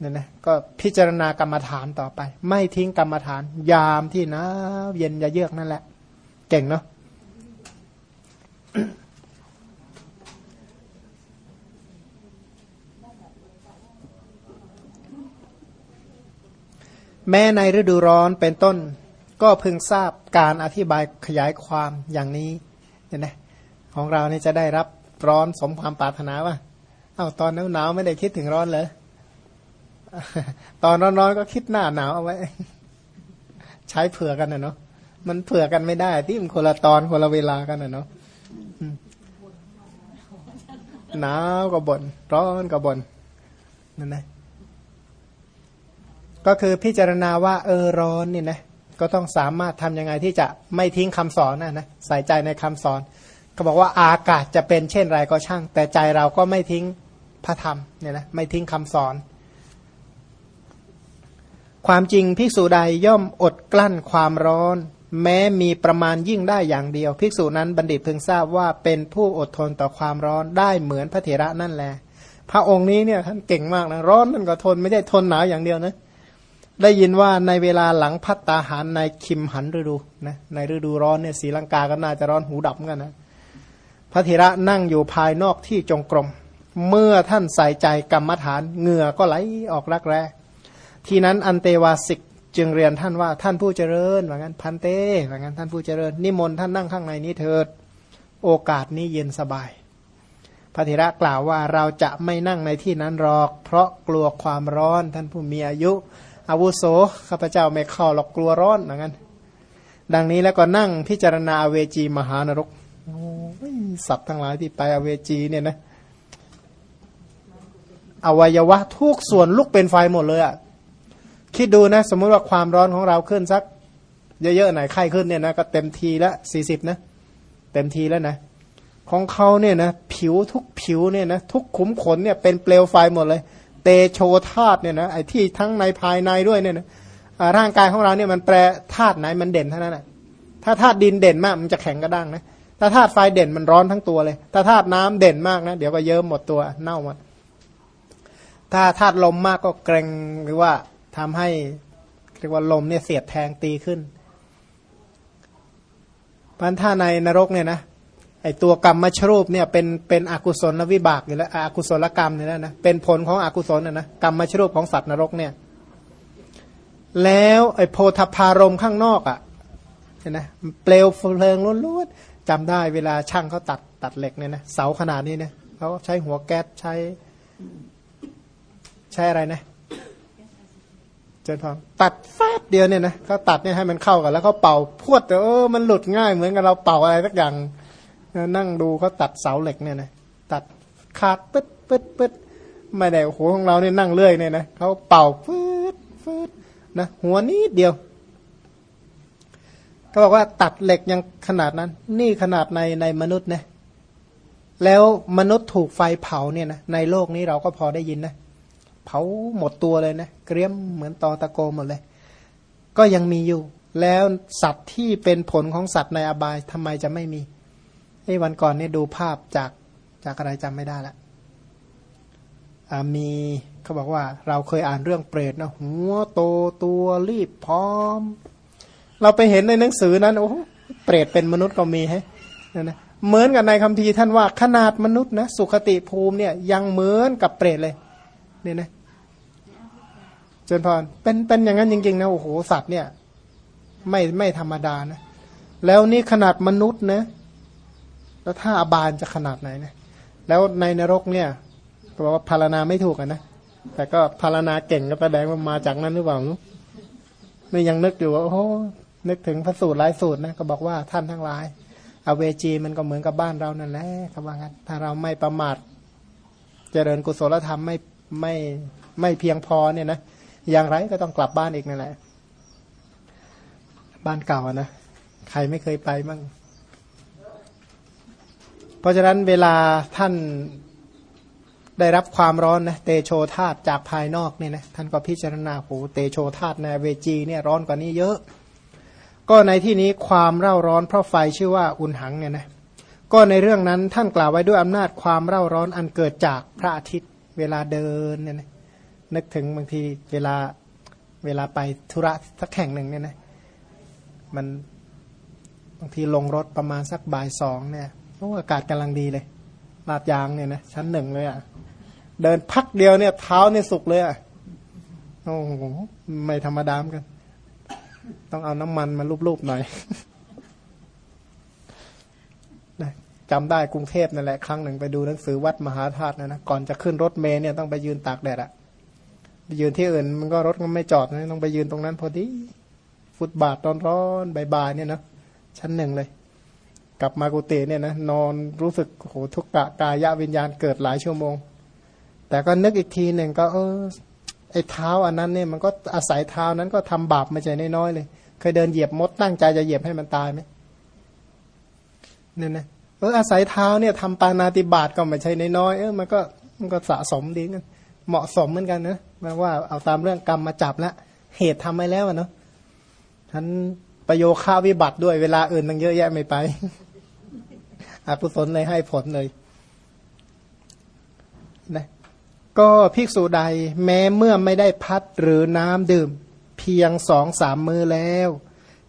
เนี่ยนะก็พิจารณากรรมฐานต่อไป ไม่ทิ้งกรรมฐาน ยามที่นะเย็นยาเยือกนั่นแหละ เก่งเนาะแม้ในฤดูร้อนเป็นต้น ก็พึงทราบการอธิบายขยายความอย่างนี้เห็นไหมของเราเนี่ยจะได้รับร้อนสมความปรารถนาว่าเอา้าตอนหนาวไม่ได้คิดถึงร้อนเลย ตอนร้อนๆก็คิดหน้าหนาวเอาไว้ ใช้เผื่อกันนะเนาะมันเผื่อกันไม่ได้ ที่มันคนละตอนคนละเวลากันนะเนาะหนาวก็บน่นร้อนก็บน่นนั่นนะก็คือพิจารณาว่า เออร้อนนี่นะก็ต้องสามารถทํำยังไงที่จะไม่ทิ้งคำสอนนะนะใส่ใจในคำสอนก็บอกว่าอากาศจะเป็นเช่นไรก็ช่าง แต่ใจเราก็ไม่ทิ้งพระธรรมเนี่ยนะไม่ทิ้งคำสอน ความจริงภิกษุใดย่อมอดกลั้นความร้อน แม้มีประมาณยิ่งได้อย่างเดียว ภิกษุนั้นบัณฑิตพึงทราบว่าเป็นผู้อดทนต่อความร้อนได้เหมือนพระเถระนั่นแหละพระองค์นี้เนี่ยท่านเก่งมากนะร้อนมันก็ทนไม่ได้ทนหนาวอย่างเดียวนะได้ยินว่าในเวลาหลังพัตตาหารในคิมหันฤดูนะในฤดูร้อนเนี่ยสีลังกาก็น่าจะร้อนหูดับกันนะพระธีระนั่งอยู่ภายนอกที่จงกรม เมื่อท่านใส่ใจกรรมฐานเหงื่อก็ไหลออกรักแร้ ทีนั้นอันเตวาสิกจึงเรียนท่านว่าท่านผู้เจริญว่างั้นพันเตว่างั้นท่านผู้เจริญ นิมนต์ท่านนั่งข้างในนี้เถิด โอกาสนี้เย็นสบาย พระธีระกล่าวว่าเราจะไม่นั่งในที่นั้นหรอก เพราะกลัวความร้อนท่านผู้มีอายุ อาวุโสข้าพเจ้าไม่เข้าหรอกกลัวร้อนเหมือนกันดังนี้แล้วก็นั่งพิจารณาเวจีมหานรกสัตว์ทั้งหลายที่ไปอเวจีเนี่ยนะอวัยวะทุกส่วนลุกเป็นไฟหมดเลยอะ คิดดูนะ สมมุติว่าความร้อนของเราขึ้นสัก เยอะๆหน่อยไข้ขึ้นเนี่ยนะก็เต็มทีละสี่สิบนะ เต็มทีแล้วนะ ของเขาเนี่ยนะผิวทุกผิวเนี่ยนะทุกขุมขนเนี่ยเป็นเปลวไฟหมดเลย เตโชธาตุเนี่ยนะไอ้ที่ทั้งในภายในด้วยเนี่ยนะร่างกายของเราเนี่ยมันแปรธาตุไหนมันเด่นเท่านั้นแหะถ้าธาตุดินเด่นมากมันจะแข็งกระด้างนะถ้าธาตุไฟเด่นมันร้อนทั้งตัวเลย ถ้าธาตุน้ำเด่นมากนะ เดี๋ยวก็เยิ้มหมดตัวเน่าหมดถ้าธาตุลมมากก็เกรงหรือว่า ทำให้เรียกว่าลมเนี่ยเสียดแทงตีขึ้นพันธาในนรกเนี่ยนะไอตัวกรรมมชรูปเนี่ยเป็นเป็นอกุศลวิบากอยู่แล้วอกุศลกรรมเนี่ยนะเป็นผลของอกุศลนะนะกรรมมชรูปของสัตว์นรกเนี่ยแล้วไอโพธพารมข้างนอกอะ่ะเห็นไหมเปลวเพลิงล้วนๆจำได้เวลาช่างเขาตัดตัดเหล็กเนี่ยนะเสาขนาดนี้เนี่ยเขาใช้หัวแก๊สใช้ ใช้อะไรนะ เจนพอตัดแฟบเดียวเนี่ยนะเขาตัดเนี่ยให้มันเข้ากัน แล้วเขาเป่าพวดแต่เออมันหลุดง่ายเหมือนกับเราเป่าอะไรสักอย่างนั่งดูเขาตัดเสาเหล็กเนี่ยนะตัดขาดปึ๊ดปึ๊ดปึ๊ดไม่ได้หัวของเราเนี่ยนั่งเลื่อยเนี่ยนะเขาเป่าฟืดฟืดนะหัวนี้เดียวเขาบอกว่าตัดเหล็กยังขนาดนั้น นี่ขนาดในในมนุษย์นะแล้วมนุษย์ถูกไฟเผาเนี่ยนะในโลกนี้เราก็พอได้ยินนะ เผาหมดตัวเลยนะเกรียมเหมือนตอตะโกหมดเลย ก็ยังมีอยู่ แล้วสัตว์ที่เป็นผลของสัตว์ในอบายทำไมจะไม่มีไอ้วันก่อนเนี่ยดูภาพจากจากอะไรจำไม่ได้ละมีเขาบอกว่าเราเคยอ่านเรื่องเปรตนะหัวโตตัวรีบพร้อม เราไปเห็นในหนังสือนั้นโอ้เปรตเป็นมนุษย์ก็มีให้นะนะเหมือนกับในคัมภีร์ท่านว่าขนาดมนุษย์นะสุขติภูมิเนี่ยยังเหมือนกับเปรตเลย เนี่ยนะจนพรเป็นเป็นอย่างนั้นจริงๆนะโอ้โหสัตว์เนี่ย ไม่ไม่ธรรมดานะแล้วนี่ขนาดมนุษย์นะแล้วถ้าอบายจะขนาดไหนนะแล้วในนรกเนี่ยก็บอกว่าพารณาไม่ถูกนะแต่ก็พารณาเก่งก็แสดงว่ามาจากนั้นหรือเปล่าไม่ยังนึกอยู่ว่าโอ้นึกถึงพระสูตรหลายสูตรนะก็บอกว่าท่านทั้งหลายอเวจีมันก็เหมือนกับบ้านเรานั่นแหละคำว่างั้นถ้าเราไม่ประมาทเจริญกุศลธรรมไม่ ไม่ไม่เพียงพอเนี่ยนะอย่างไรก็ต้องกลับบ้านอีกนั่นแหละ บ้านเก่านะใครไม่เคยไปบ้างเพราะฉะนั้นเวลาท่านได้รับความร้อนนะเตโชธาตจากภายนอกเนี่ยนะท่านก็พิจารณาโหเตโชธาตในเวจีเนี่ยร้อนกว่านี้เยอะ ก็ในที่นี้ความเร่าร้อนเพราะไฟชื่อว่าอุณหังเนี่ยนะก็ในเรื่องนั้นท่านกล่าวไว้ด้วยอำนาจความเร่าร้อนอันเกิดจากพระอาทิตย์ เวลาเดินเนี่ยนะนึกถึงบางทีเวลาเวลาไปธุระสักแห่งหนึ่งเนี่ยนะมันบางทีลงรถประมาณสักบ่ายสองเนี่ยโอ้อากาศกำลังดีเลยลาดยางเนี่ยนะชั้นหนึ่งเลยอะ่ะเดินพักเดียวเนี่ยเท้าเนี่ยสุกเลยอะ่ะโอ้โหไม่ธรรมดามกัน ต้องเอาน้ำมันมาลูบๆหน่อยนะ จำได้กรุงเทพนั่นแหละครั้งหนึ่งไปดูหนังสือวัดมหาธาตุนะนะก่อนจะขึ้นรถเมล์เนี่ยต้องไปยืนตากแดดอะไปยืนที่อื่นมันก็รถก็ไม่จอดนะต้องไปยืนตรงนั้นพอดีฟุตบาทร้อนๆบ่ายๆเนี่ยนะชั้นหนึ่งเลย กลับมากุฏิเนี่ยนะนอนรู้สึกโหทุกกะกายะวิญญาณเกิดหลายชั่วโมง แต่ก็นึกอีกทีหนึ่งก็เออไอ้เท้าอันนั้นเนี่ยมันก็อาศัยเท้านั้นก็ทำบาปมาใจน้อยๆเลย เคยเดินเหยียบมดตั้งใจจะเหยียบให้มันตายไหมเนี่ยนะ เอออาศัยเท้าเนี่ยทำปานาติบาตก็ไม่ใช่น้อยๆเออมันก็มันก็สะสมดีกันเหมาะสมเหมือนกันนะแม้ว่าเอาตามเรื่องกรรมมาจับแล้วเหตุทำไปแล้วเนาะฉันประโยค่าวิบัติด้วยเวลาอื่นตั้งเยอะแยะไม่ไปอกุศลเลยให้ผลเลยนะก็ภิกษุใดแม้เมื่อไม่ได้พัดหรือน้ำดื่ม เพียงสองสามมือแล้ว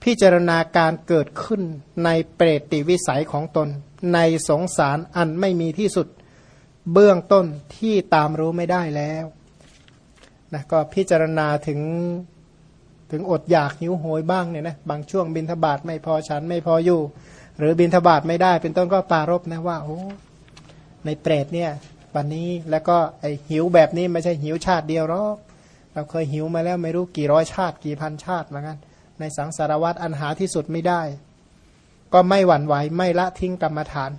พิจารณาการเกิดขึ้นในเปรติวิสัยของตน ในสงสารอันไม่มีที่สุด เบื้องต้นที่ตามรู้ไม่ได้แล้วนะก็พิจารณาถึงถึงอดอยากหิวโหยบ้างเนี่ยนะบางช่วงบินทบาทไม่พอฉันไม่พออยู่ หรือบินทบาทไม่ได้ เป็นต้นก็ปารบนะว่าโอ้ในเปรตเนี่ยวันนี้แล้วก็ไอหิวแบบนี้ไม่ใช่หิวชาติเดียวหรอกเราเคยหิวมาแล้วไม่รู้กี่ร้อยชาติ กี่พันชาติเหมือนกันในสังสารวัตรอันหาที่สุดไม่ได้ ก็ไม่หวั่นไหวไม่ละทิ้งกรรมฐาน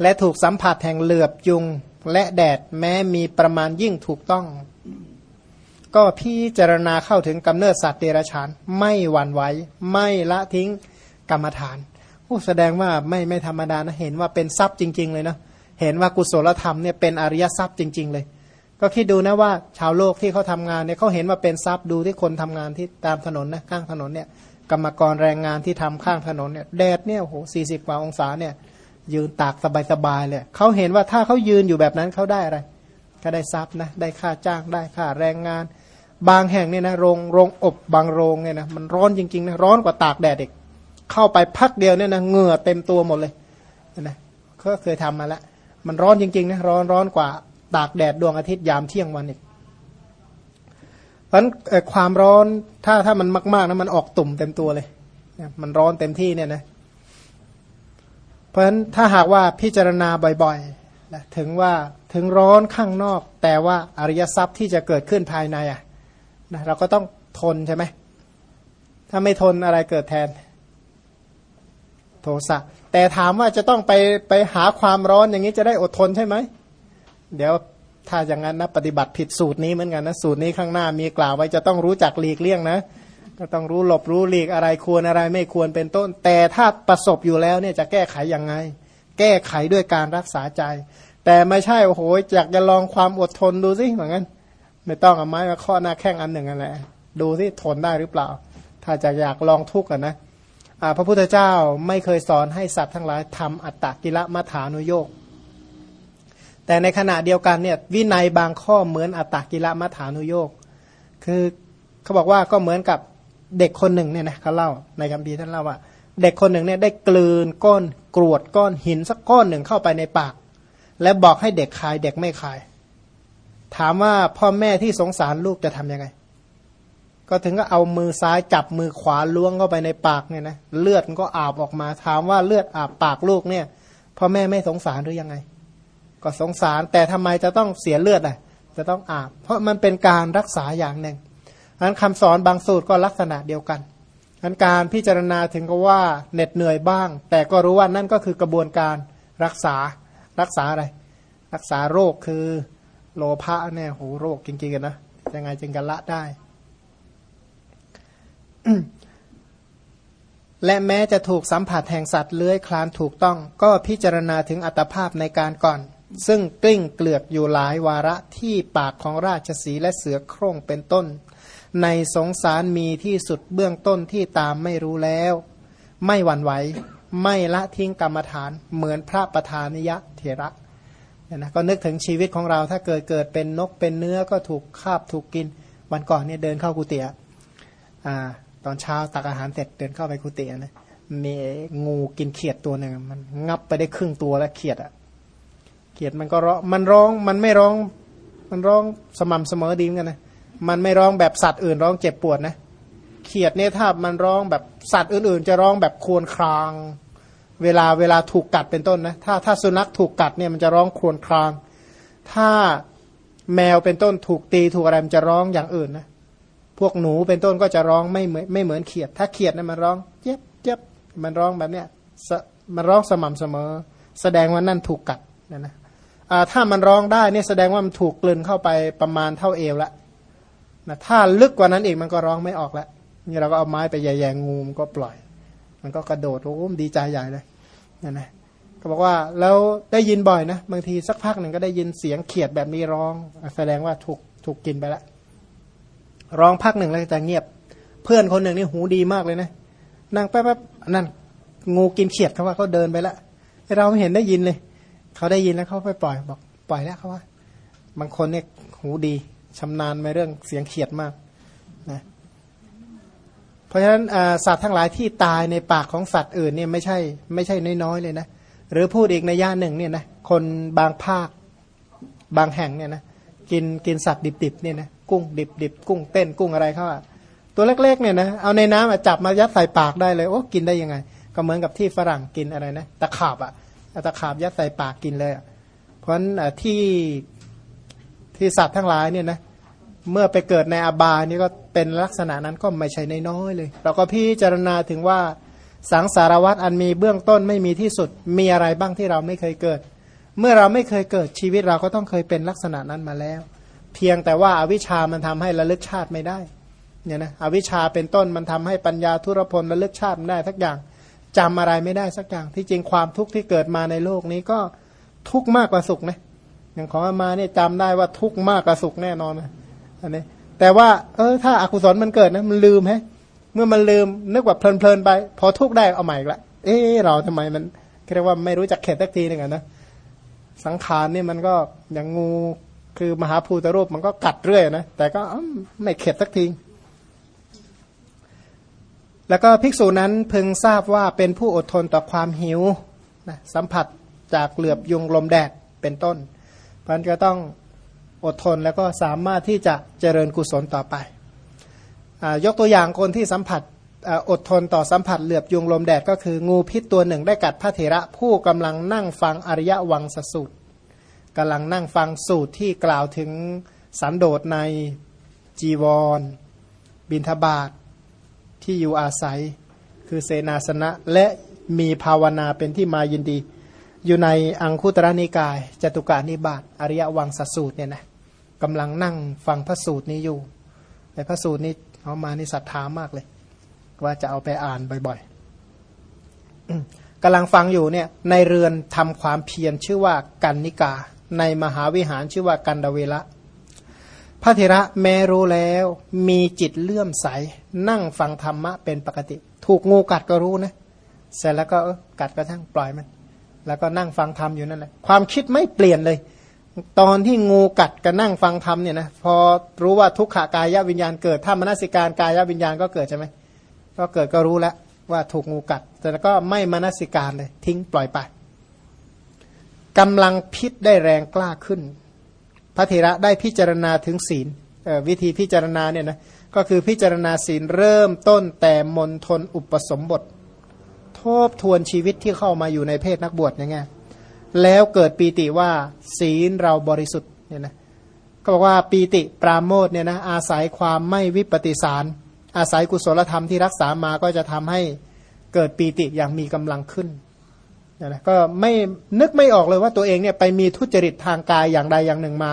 และถูกสัมผัสแห่งเหลือบยุงและแดดแม้มีประมาณยิ่งถูกต้อง ก็พิจารณาเข้าถึงกำเนิดสัตว์เดรัจฉาน ไม่หวั่นไหวไม่ละทิ้งกรรมฐานโอ้แสดงว่าไม่ไม่ธรรมดานะเห็นว่าเป็นทรัพย์จริง ๆ เลยเนะเห็นว่ากุศลธรรมเนี่ยเป็นอริยทรัพย์จริง ๆ เลย ก็คิดดูนะว่าชาวโลกที่เขาทางานเนี่ยเขาเห็นว่าเป็นทรัพย์ดูที่คนทำงานที่ตามถนนนะข้างถนนเนี่ย กรรมกรแรงงานที่ทำข้างถนนเนี่ยแดดเนี่ยโหสี่สิบกว่าองศาเนี่ยยืนตากสบายๆเลยเขาเห็นว่าถ้าเขายืนอยู่แบบนั้นเขาได้อะไร ก็ได้ทรัพย์นะได้ค่าจ้างได้ค่าแรงงาน บางแห่งเนี่ยนะโรงโรงอบบางโรงเนี่ยนะมันร้อนจริงๆนะร้อนกว่าตากแดดเด็กเข้าไปพักเดียวเนี่ยนะเหงื่อเต็มตัวหมดเลยนะก็เคยทำมาแล้วมันร้อนจริงๆนะร้อนร้อนกว่าตากแดดดวงอาทิตย์ยามเที่ยงวันอีก เพราะนั้นความร้อนถ้าถ้ามันมากๆนะมันออกตุ่มเต็มตัวเลยมันร้อนเต็มที่เนี่ยนะเพราะฉะนั้นถ้าหากว่าพิจารณาบ่อยๆนะถึงว่าถึงร้อนข้างนอก แต่ว่าอริยทรัพย์ที่จะเกิดขึ้นภายในอะนะเราก็ต้องทนใช่ไหมถ้าไม่ทนอะไรเกิดแทน โทสะแต่ถามว่าจะต้องไปไปหาความร้อนอย่างนี้จะได้อดทนใช่ไหมเดี๋ยว ถ้าอย่างนั้นนะปฏิบัติผิดสูตรนี้เหมือนกันนะสูตรนี้ข้างหน้ามีกล่าวไว้จะต้องรู้จักหลีกเลี่ยงนะ ก็ต้องรู้หลบรู้หลีกอะไรควรอะไรไม่ควรเป็นต้น แต่ถ้าประสบอยู่แล้วเนี่ยจะแก้ไขยังไง แก้ไขด้วยการรักษาใจ แต่ไม่ใช่โอ้โหอยากจะลองความอดทนดูสิเหมือนกันไม่ต้องเอาไม้มาข้อหน้าแข้งอันหนึ่งอะไรดูสิทนได้หรือเปล่า ถ้าจะอยากลองทุกข์กันนะพระพุทธเจ้าไม่เคยสอนให้สัตว์ทั้งหลายทำอัตตกิละมัฐานุโยก แต่ในขณะเดียวกันเนี่ยวินัยบางข้อเหมือนอัตตกิละมัฐานุโยกคือเขาบอกว่าก็เหมือนกับเด็กคนหนึ่งเนี่ยนะเขาเล่าในคำพีท่านเล่าว่า เด็กคนหนึ่งเนี่ยได้กลืนก้อนกรวดก้อนหินสักก้อนหนึ่งเข้าไปในปาก และบอกให้เด็กคายเด็กไม่คาย ถามว่าพ่อแม่ที่สงสารลูกจะทํำยังไง ก็ถึงก็เอามือซ้ายจับมือขวาล้วงเข้าไปในปากเนี่ยนะเลือดก็อาบออกมา ถามว่าเลือดอาบปากลูกเนี่ย พ่อแม่ไม่สงสารหรือยังไง ก็สงสาร แต่ทำไมจะต้องเสียเลือดอะจะต้องอาบ เพราะมันเป็นการรักษาอย่างหนึ่งนั้นคำสอนบางสูตรก็ลักษณะเดียวกันนั้นการพิจารณาถึงก็ว่าเหน็ดเหนื่อยบ้าง แต่ก็รู้ว่านั่นก็คือกระบวนการรักษารักษาอะไร รักษาโรคคือโลภะเนี่ยโหโรคจริงๆกันนะยังไงจึงกันละได้ และแม้จะถูกสัมผัสแห่งสัตว์เลื้อยคลานถูกต้อง ก็พิจารณาถึงอัตภาพในการก่อน ซึ่งกลิ้งเกลือกอยู่หลายวาระที่ปากของราชสีและเสือโคร่งเป็นต้น ในสงสารมีที่สุดเบื้องต้นที่ตามไม่รู้แล้ว ไม่หวั่นไหว ไม่ละทิ้งกรรมฐานเหมือนพระประธานิยะเถระนะก็นึกถึงชีวิตของเราถ้าเกิดเกิดเป็นนกเป็นเนื้อก็ถูกคาบถูกกิน วันก่อนเนี่ยเดินเข้ากุฏิอ่าตอนเช้าตักอาหารเสร็จเดินเข้าไปกุฏินะมีงูกินเขียดตัวหนึ่งมันงับไปได้ครึ่งตัวแล้วเขียดอะ เขียดมันก็ร้องมันร้องมันไม่ร้อง มันร้องสม่ำเสมอดีเหมือนกันนะมันไม่ร้องแบบสัตว์อื่นร้องเจ็บปวดนะเขียดเนี่ยถ้ามันร้องแบบสัตว์อื่นๆ จะร้องแบบครวญคราง เวลาเวลาถูกกัดเป็นต้นนะถ้าถ้าสุนัขถูกกัดเนี่ยมันจะร้องครวญคราง ถ้าแมวเป็นต้นถูกตีถูกอะไรมันจะร้องอย่างอื่นนะพวกหนูเป็นต้นก็จะร้องไม่เหมือนไม่เหมือนเขียด ถ้าเขียดเนี่ยมันร้องเจ็บเจ็บมันร้องแบบเนี้ยมันร้องสม่ำเสมอ แสดงว่านั่นถูกกัดนะนะ ถ้ามันร้องได้เนี่ยแสดงว่ามันถูกกลืนเข้าไปประมาณเท่าเอวละนะถ้าลึกกว่านั้นอีกมันก็ร้องไม่ออกแล้วนี่เราก็เอาไม้ไปแยงงูมันก็ปล่อย มันก็กระโดดโอ้มดีใจใหญ่เลยนะนะก็บอกว่าแล้วได้ยินบ่อยนะบางทีสักพักหนึ่งก็ได้ยินเสียงเขียดแบบนี้ร้อง แสดงว่าถูกถูกกินไปแล้วร้องพักหนึ่งแล้วจะเงียบ เพื่อนคนหนึ่งนี่หูดีมากเลยนะนั่งแป๊บๆนั่นงูกินเขียดเขาว่าเขาเดินไปแล้วเราไม่เห็นได้ยินเลย เขาได้ยินแล้วเขาไปปล่อยบอกปล่อยแล้วเขาว่า บางคนเนี่ยหูดีชำนาญในเรื่องเสียงเขียดมากนะเพราะฉะนั้นสัตว์ทั้งหลายที่ตายในปากของสัตว์อื่นเนี่ยไม่ใช่ไม่ใช่น้อยๆเลยนะหรือพูดอีกในย่านหนึ่งเนี่ยนะคนบางภาคบางแห่งเนี่ยนะกินกินสัตว์ดิบๆเนี่ยนะกุ้งดิบๆกุ้งเต้นกุ้งอะไรเขาอะตัวเล็กๆเนี่ยนะเอาในน้ำจับมายัดใส่ปากได้เลยโอ้กินได้ยังไง ก็เหมือนกับที่ฝรั่งกินอะไรนะตะขาบอะ ตะขาบยัดใส่ปากกินเลย เพราะฉะนั้นที่ที่สัตว์ทั้งหลายเนี่ยนะเมื่อไปเกิดในอบายนี่ก็เป็นลักษณะนั้นก็ไม่ใช่นน้อยเลย เราก็พิจารณาถึงว่าสังสารวัตรอันมีเบื้องต้นไม่มีที่สุดมีอะไรบ้างที่เราไม่เคยเกิด เมื่อเราไม่เคยเกิดชีวิตเราก็ต้องเคยเป็นลักษณะนั้นมาแล้ว เพียงแต่ว่าอาวิชามันทำให้ระลึกชาติไม่ได้เนี่ยนะอวิชาเป็นต้นมันทำให้ปัญญาทุรพลระลึกชาติไม่ได้สักอย่าง จำอะไรไม่ได้สักอย่าง ที่จริงความทุกข์ที่เกิดมาในโลกนี้ก็ทุกข์มากกว่าสุขนะอย่างของมาเนี่ยจำได้ว่าทุกข์มากกว่าสุขแน่นอนนะอันนี้ แต่ว่า เออ ถ้าอากุศลมันเกิดนะมันลืมฮะเมื่อมันลืมนึกว่าเพลินๆไป พอทุกข์ได้เอาใหม่ละเออเราทำไมมันเรียกว่าไม่รู้จักเข็ดสักทีหนึ่งนะ สังขารนี่มันก็อย่างงูคือมหาภูตรูปมันก็กัดเรื่อยนะแต่ก็ไม่เข็ดสักที แล้วก็ภิกษุนั้นพึงทราบว่าเป็นผู้อดทนต่อความหิวนะสัมผัสจากเหลือบยุงลมแดดเป็นต้นมันก็ต้องอดทนแล้วก็สามารถที่จะเจริญกุศลต่อไปอยกตัวอย่างคนที่สัมผัสอดทนต่อสัมผัสเหลือบยุงลมแดดก็คืองูพิษตัวหนึ่งได้กัดพระเถระผู้กำลังนั่งฟังอริยวังสสูตรกำลังนั่งฟังสูตรที่กล่าวถึงสันโดษในจีวร บินทบาท ที่อยู่อาศัย คือเสนาสนะและมีภาวนาเป็นที่มายินดี อยู่ในอังคุตรนิกายจตุการนิบาตอริยวังสสูตรเนี่ยนะกำลังนั่งฟังพระสูตรนี้อยู่ในพระสูตรนี้เอามานี่ศรัทธามากเลย ว่าจะเอาไปอ่านบ่อยๆกำลังฟังอยู่เนี่ยในเรือนทำความเพียรชื่อว่ากันนิกา ในมหาวิหารชื่อว่ากันดเวละ พระเถระแม้รู้แล้วมีจิตเลื่อมใส นั่งฟังธรรมะเป็นปกติ ถูกงูกัดก็รู้นะ เสร็จแล้วก็กัดก็ทั้งปล่อยมัน แล้วก็นั่งฟังธรรมอยู่นั่นแหละความคิดไม่เปลี่ยนเลย ตอนที่งูกัดก็นั่งฟังธรรมเนี่ยนะพอรู้ว่าทุกขากายวิญญาณเกิดถ้ามนสิการกายวิญญาณก็เกิดใช่ไหมก็เกิดก็รู้แล้วว่าถูกงูกัด แต่ก็ไม่มนสิการเลย ทิ้งปล่อยไปกำลังพิษได้แรงกล้าขึ้น พระเถระได้พิจารณาถึงศีลวิธีพิจารณาเนี่ยนะก็คือพิจารณาศีลเริ่มต้นแต่มนทนอุปสมบท ทบทวนชีวิตที่เข้ามาอยู่ในเพศนักบวชย่างเงี้ยแล้วเกิดปีติว่าศีลเราบริสุทธิ์เนี่ยนะก็บอกว่าปีติปราโมทเนี่ยนะอาศัยความไม่วิปฏิสาร อาศัยกุศลธรรมที่รักษามาก็จะทำให้เกิดปีติอย่างมีกำลังขึ้น นะก็ไม่นึกไม่ออกเลยว่าตัวเองเนี่ยไปมีทุจริตทางกายอย่างใดอย่างหนึ่งมา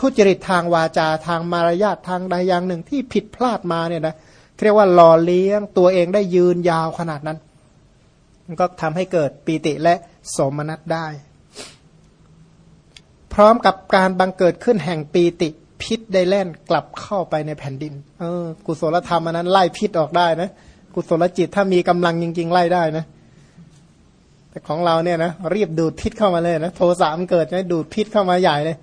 ทุจริตทางวาจาทางมารยาททางใดอย่างหนึ่งที่ผิดพลาดมาเนี่ยนะเรียกว่าหล่อเลี้ยงตัวเองได้ยืนยาวขนาดนั้น มันก็ทำให้เกิดปีติและสมนัตได้ พร้อมกับการบังเกิดขึ้นแห่งปีติพิษได้แล่นกลับเข้าไปในแผ่นดิน เออ กุศลธรรมอันนั้นไล่พิษออกได้นะ กุศลจิตถ้ามีกำลังจริง ๆ ไล่ได้นะ แต่ของเราเนี่ยนะรีบดูดพิษเข้ามาเลยนะโทสะมันเกิดใช่ดูดพิษเข้ามาใหญ่เลย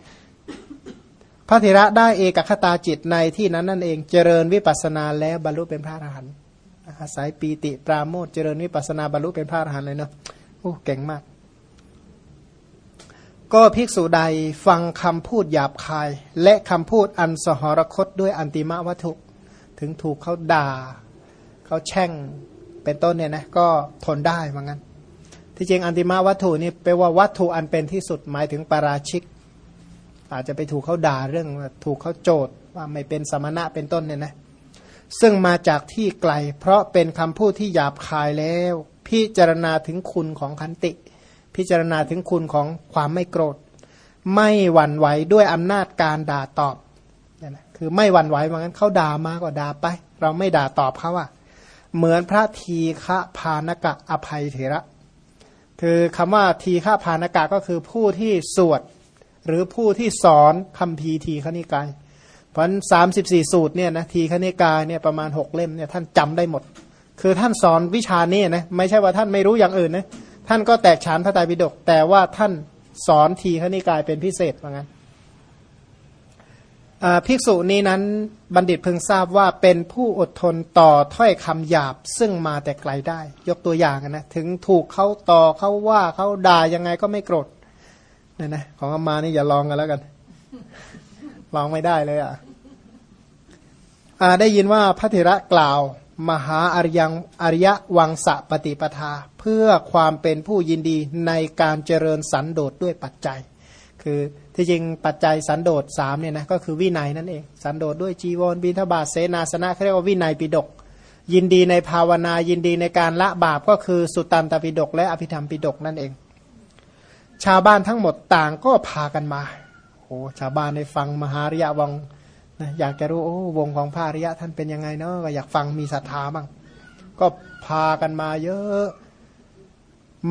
พระเถระได้เอกคตาจิตในที่นั้นนั่นเองเจริญวิปัสนาแล้วบรรลุเป็นพระอรหันต์อาศัยปีติปราโมทเจริญวิปัสนาบรรลุเป็นพระอรหันต์เลยเนาะโอ้เก่งมาก ก็ภิกษุใดฟังคำพูดหยาบคาย และคำพูดอันสหรคตด้วยอันติมะวัตถุ ถึงถูกเขาด่าเขาแช่งเป็นต้นเนี่ยนะก็ทนได้เหมือนกัน ที่จริงอันติมะวัตถุนี่แปลว่าวัตถุอันเป็นที่สุดหมายถึงปาราชิก อาจจะไปถูกเขาด่าเรื่องถูกเขาโจดว่าไม่เป็นสมณะเป็นต้นเนี่ยนะซึ่งมาจากที่ไกล เพราะเป็นคำพูดที่หยาบคายแล้ว พิจารณาถึงคุณของขันติ พิจารณาถึงคุณของความไม่โกรธ ไม่หวั่นไหวด้วยอำนาจการด่าตอบเนี่ยนะคือไม่หวั่นไหวเหมือนกันเขาด่ามาก็ด่าไป เราไม่ด่าตอบเขาว่าเหมือนพระทีฆะพานกะอภัยเถระ คือคำว่าทีฆาพานากะก็คือผู้ที่สวด หรือผู้ที่สอนคำพีทีขณิกาย เพราะสามสิบสี่สูตรเนี่ยนะทีขณิกายเนี่ยประมาณหกเล่มเนี่ยท่านจำได้หมด คือท่านสอนวิชานี้นะไม่ใช่ว่าท่านไม่รู้อย่างอื่นนะท่านก็แตกฉานพระไตรปิฎกแต่ว่าท่านสอนทีขณิกายเป็นพิเศษว่างั้น ภิกษุนี้นั้นบัณฑิตเพิ่งทราบว่าเป็นผู้อดทนต่อถ้อยคำหยาบซึ่งมาแต่ไกลได้ ยกตัวอย่างนะถึงถูกเขาต่อเขาว่าเขาด่ายังไงก็ไม่โกรธเนี่ยนะของอามานี่อย่าลองกันแล้วกัน ลองไม่ได้เลยอะาได้ยินว่าพระเถระกล่าว มหาอริยังอริยวังสะปฏิปทา เพื่อความเป็นผู้ยินดีในการเจริญสันโดษด้วยปัจจัย คือ ที่จริงปัจจัยสันโดษสามเนี่ยนะก็คือวินัยนั่นเอง สันโดษด้วยจีวรบิณฑบาตเสนาสนะเขาเรียกว่าวินัยปิดก ยินดีในภาวนายินดีในการละบาปก็คือสุตตันตปิดกและอภิธรรมปิดกนั่นเอง ชาวบ้านทั้งหมดต่างก็พากันมาโอ้ชาวบ้านในฟังมหาริยะวังนะอยากจะรู้โอ้วงของพระริยะท่านเป็นยังไงเนาะก็อยากฟังมีศรัทธาบ้างก็พากันมาเยอะ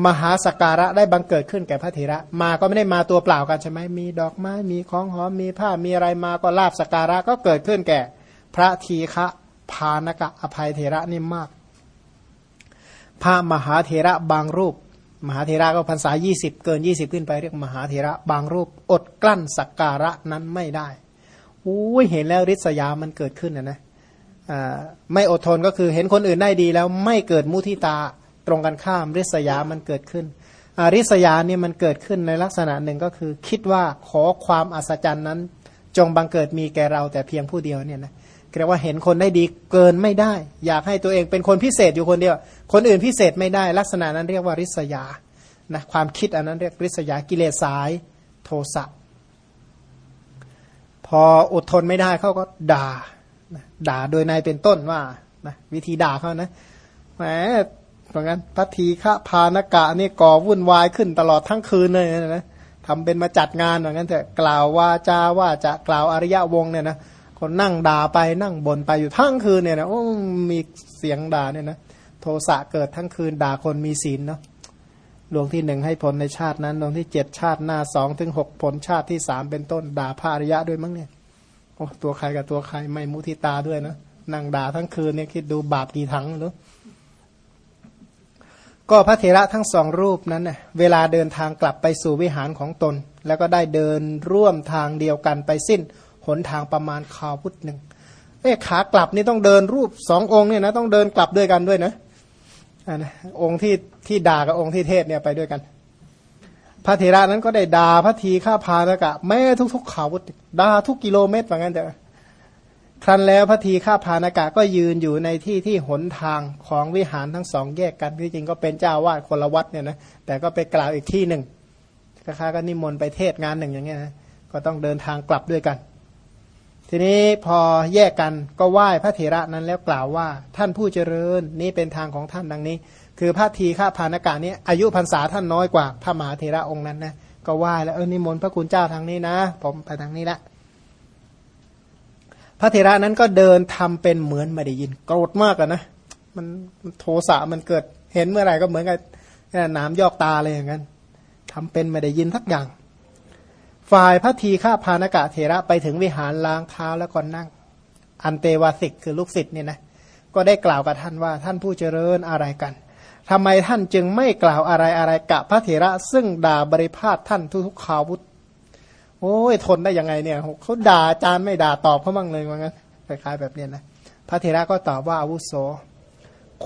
มหาสการะได้บังเกิดขึ้นแก่พระเถระ มาก็ไม่ได้มาตัวเปล่ากันใช่ไหมมีดอกไม้มีของหอมมีผ้ามีอะไรมาก็ลาบสการะก็เกิดขึ้นแก่ พระทีฆะพานกะอภัยเถระนี่มาก พระมหาเถระบางรูป มหาเถระก็พรรษายี่สิบเกินยี่สิบขึ้นไปเรียกมหาเถระบางรูป อดกลั้นสักการะนั้นไม่ได้อุ้ยเห็นแล้วริษยามันเกิดขึ้นนะนะไม่อดทนก็คือเห็นคนอื่นได้ดีแล้วไม่เกิดมุทิตา ตรงกันข้ามริษยามันเกิดขึ้นริษยาเนี่ยมันเกิดขึ้นในลักษณะหนึ่งก็คือ คิดว่าขอความอัศจรรย์นั้น จงบังเกิดมีแก่เราแต่เพียงผู้เดียวเนี่ยนะเรียกว่าเห็นคนได้ดีเกินไม่ได้ อยากให้ตัวเองเป็นคนพิเศษอยู่คนเดียว คนอื่นพิเศษไม่ได้ ลักษณะนั้นเรียกว่าริษยานะความคิดอันนั้นเรียกริษยากิเลสสายโทสะพออดทนไม่ได้เขาก็ด่าด่าโดยนายเป็นต้นว่านะวิธีด่าเขานะแหม เพราะงั้นพัทีฆะพานกะนี่ก่อวุ่นวายขึ้นตลอดทั้งคืนเลยนะทำเป็นมาจัดงานอย่างนั้นเถอะกล่าวว่าจาว่าจะกล่าวอริยะวงเนี่ยนะคนนั่งด่าไปนั่งบ่นไปอยู่ทั้งคืนเนี่ยนะโอ้มีเสียงด่าเนี่ยนะโทสะเกิดทั้งคืนด่าคนมีศีลเนาะดวงที่หนึ่งให้ผลในชาตินั้นดวงที่เจ็ดชาติหน้าสองถึงหกผลชาติที่สามเป็นต้นด่าพระอริยะด้วยมั้งเนี่ยโอ้ตัวใครกับตัวใครไม่มุทิตาด้วยนะนั่งด่าทั้งคืนเนี่ยคิดดูบาปกี่ทั้งหรือ ก็พระเถระทั้งสองรูปนั้นเน่ยเวลาเดินทางกลับไปสู่วิหารของตน แล้วก็ได้เดินร่วมทางเดียวกันไปสิ้นหนทางประมาณคาวุธหนึ่งเอ้ขากลับนี่ต้องเดินรูปสององค์เนี่ยนะต้องเดินกลับด้วยกันด้วยนะนะองค์ที่ที่ด่ากับองค์ที่เทศเนี่ยไปด้วยกัน พระเถระนั้นก็ได้ด่าพระทีข้าพานกะ แม้ทุกๆขาวุธด่าทุกกิโลเมตรว่างั้นแต่ ครั้นแล้วพระทีข้าพานกะก็ยืนอยู่ในที่ที่หนทางของวิหารทั้งสองแยกกันที่จริงก็เป็นเจ้าวาดคนละวัดเนี่ยนะแต่ก็ไปกล่าวอีกที่หนึ่งค้าก็นิมนต์ไปเทศงานหนึ่งอย่างเงี้ยนะก็ต้องเดินทางกลับด้วยกัน ทีนี้พอแยกกันก็ไหว้พระเถระนั้นแล้วกล่าวว่าท่านผู้เจริญนี่เป็นทางของท่านดังนี้ คือพระทีฆาพานากานี้อายุพรรษาท่านน้อยกว่าพระมหาเถระองค์นั้นนะก็ไหว้แล้วเออนิมนต์พระคุณเจ้าทางนี้นะ ผมไปทางนี้ละ พระเถระนั้นก็เดินทำเป็นเหมือนไม่ได้ยินโกรธมากอะนะมันโทสะมันเกิดเห็นเมื่อไหร่ก็เหมือนกับน้ำยอกตาเลยอย่างนั้นทำเป็นไม่ได้ยินทักอย่าง ฝ่ายพระทีฆาพานากะเถระไปถึงวิหารล้างเท้าแล้วก็นั่ง อันเตวาสิกคือลูกศิษย์เนี่ยนะก็ได้กล่าวกับท่านว่าท่านผู้เจริญอะไรกันทำไมท่านจึงไม่กล่าวอะไรอะไรกับพระเถระ ซึ่งด่าบริพาทท่านทุกข่าวพุท โอ้ยทนได้ยังไงเนี่ยเขาด่าอาจารย์ไม่ด่าตอบเขาบ้างเลยว่างั้นคล้ายๆแบบนี้นะพระเถระก็ตอบว่าอาวุโส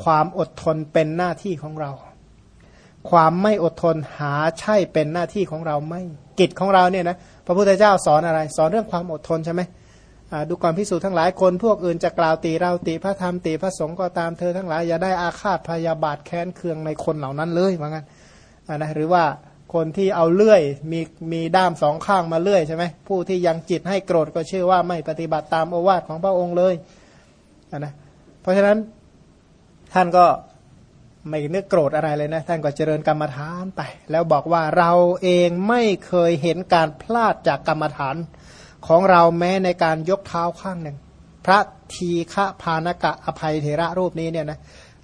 ความอดทนเป็นหน้าที่ของเรา ความไม่อดทนหาใช่เป็นหน้าที่ของเราไม่กิจของเราเนี่ยนะพระพุทธเจ้าสอนอะไร สอนเรื่องความอดทนใช่ไหมดูก่อนพิสูจน์ทั้งหลายคนพวกอื่นจะกล่าวตีเราตีพระธรรมตีพระสงฆ์ก็ตามเธอทั้งหลายอย่าได้อาฆาตพยาบาทแค้นเคืองในคนเหล่านั้นเลยว่างั้นนะหรือว่า คนที่เอาเลื่อย มีมีด้ามสองข้างมาเลื่อยใช่ไหมผู้ที่ยังจิตให้โกรธก็ชื่อว่าไม่ปฏิบัติตามโอวาทของพระองค์เลยนะเพราะฉะนั้นท่านก็ไม่นึกโกรธอะไรเลยนะ ท่านก็เจริญกรรมฐานไป แล้วบอกว่าเราเองไม่เคยเห็นการพลาดจากกรรมฐานของเราแม้ในการยกเท้าข้างหนึ่ง พระทีฆะพานกะอภัยเถระรูปนี้เนี่ยนะ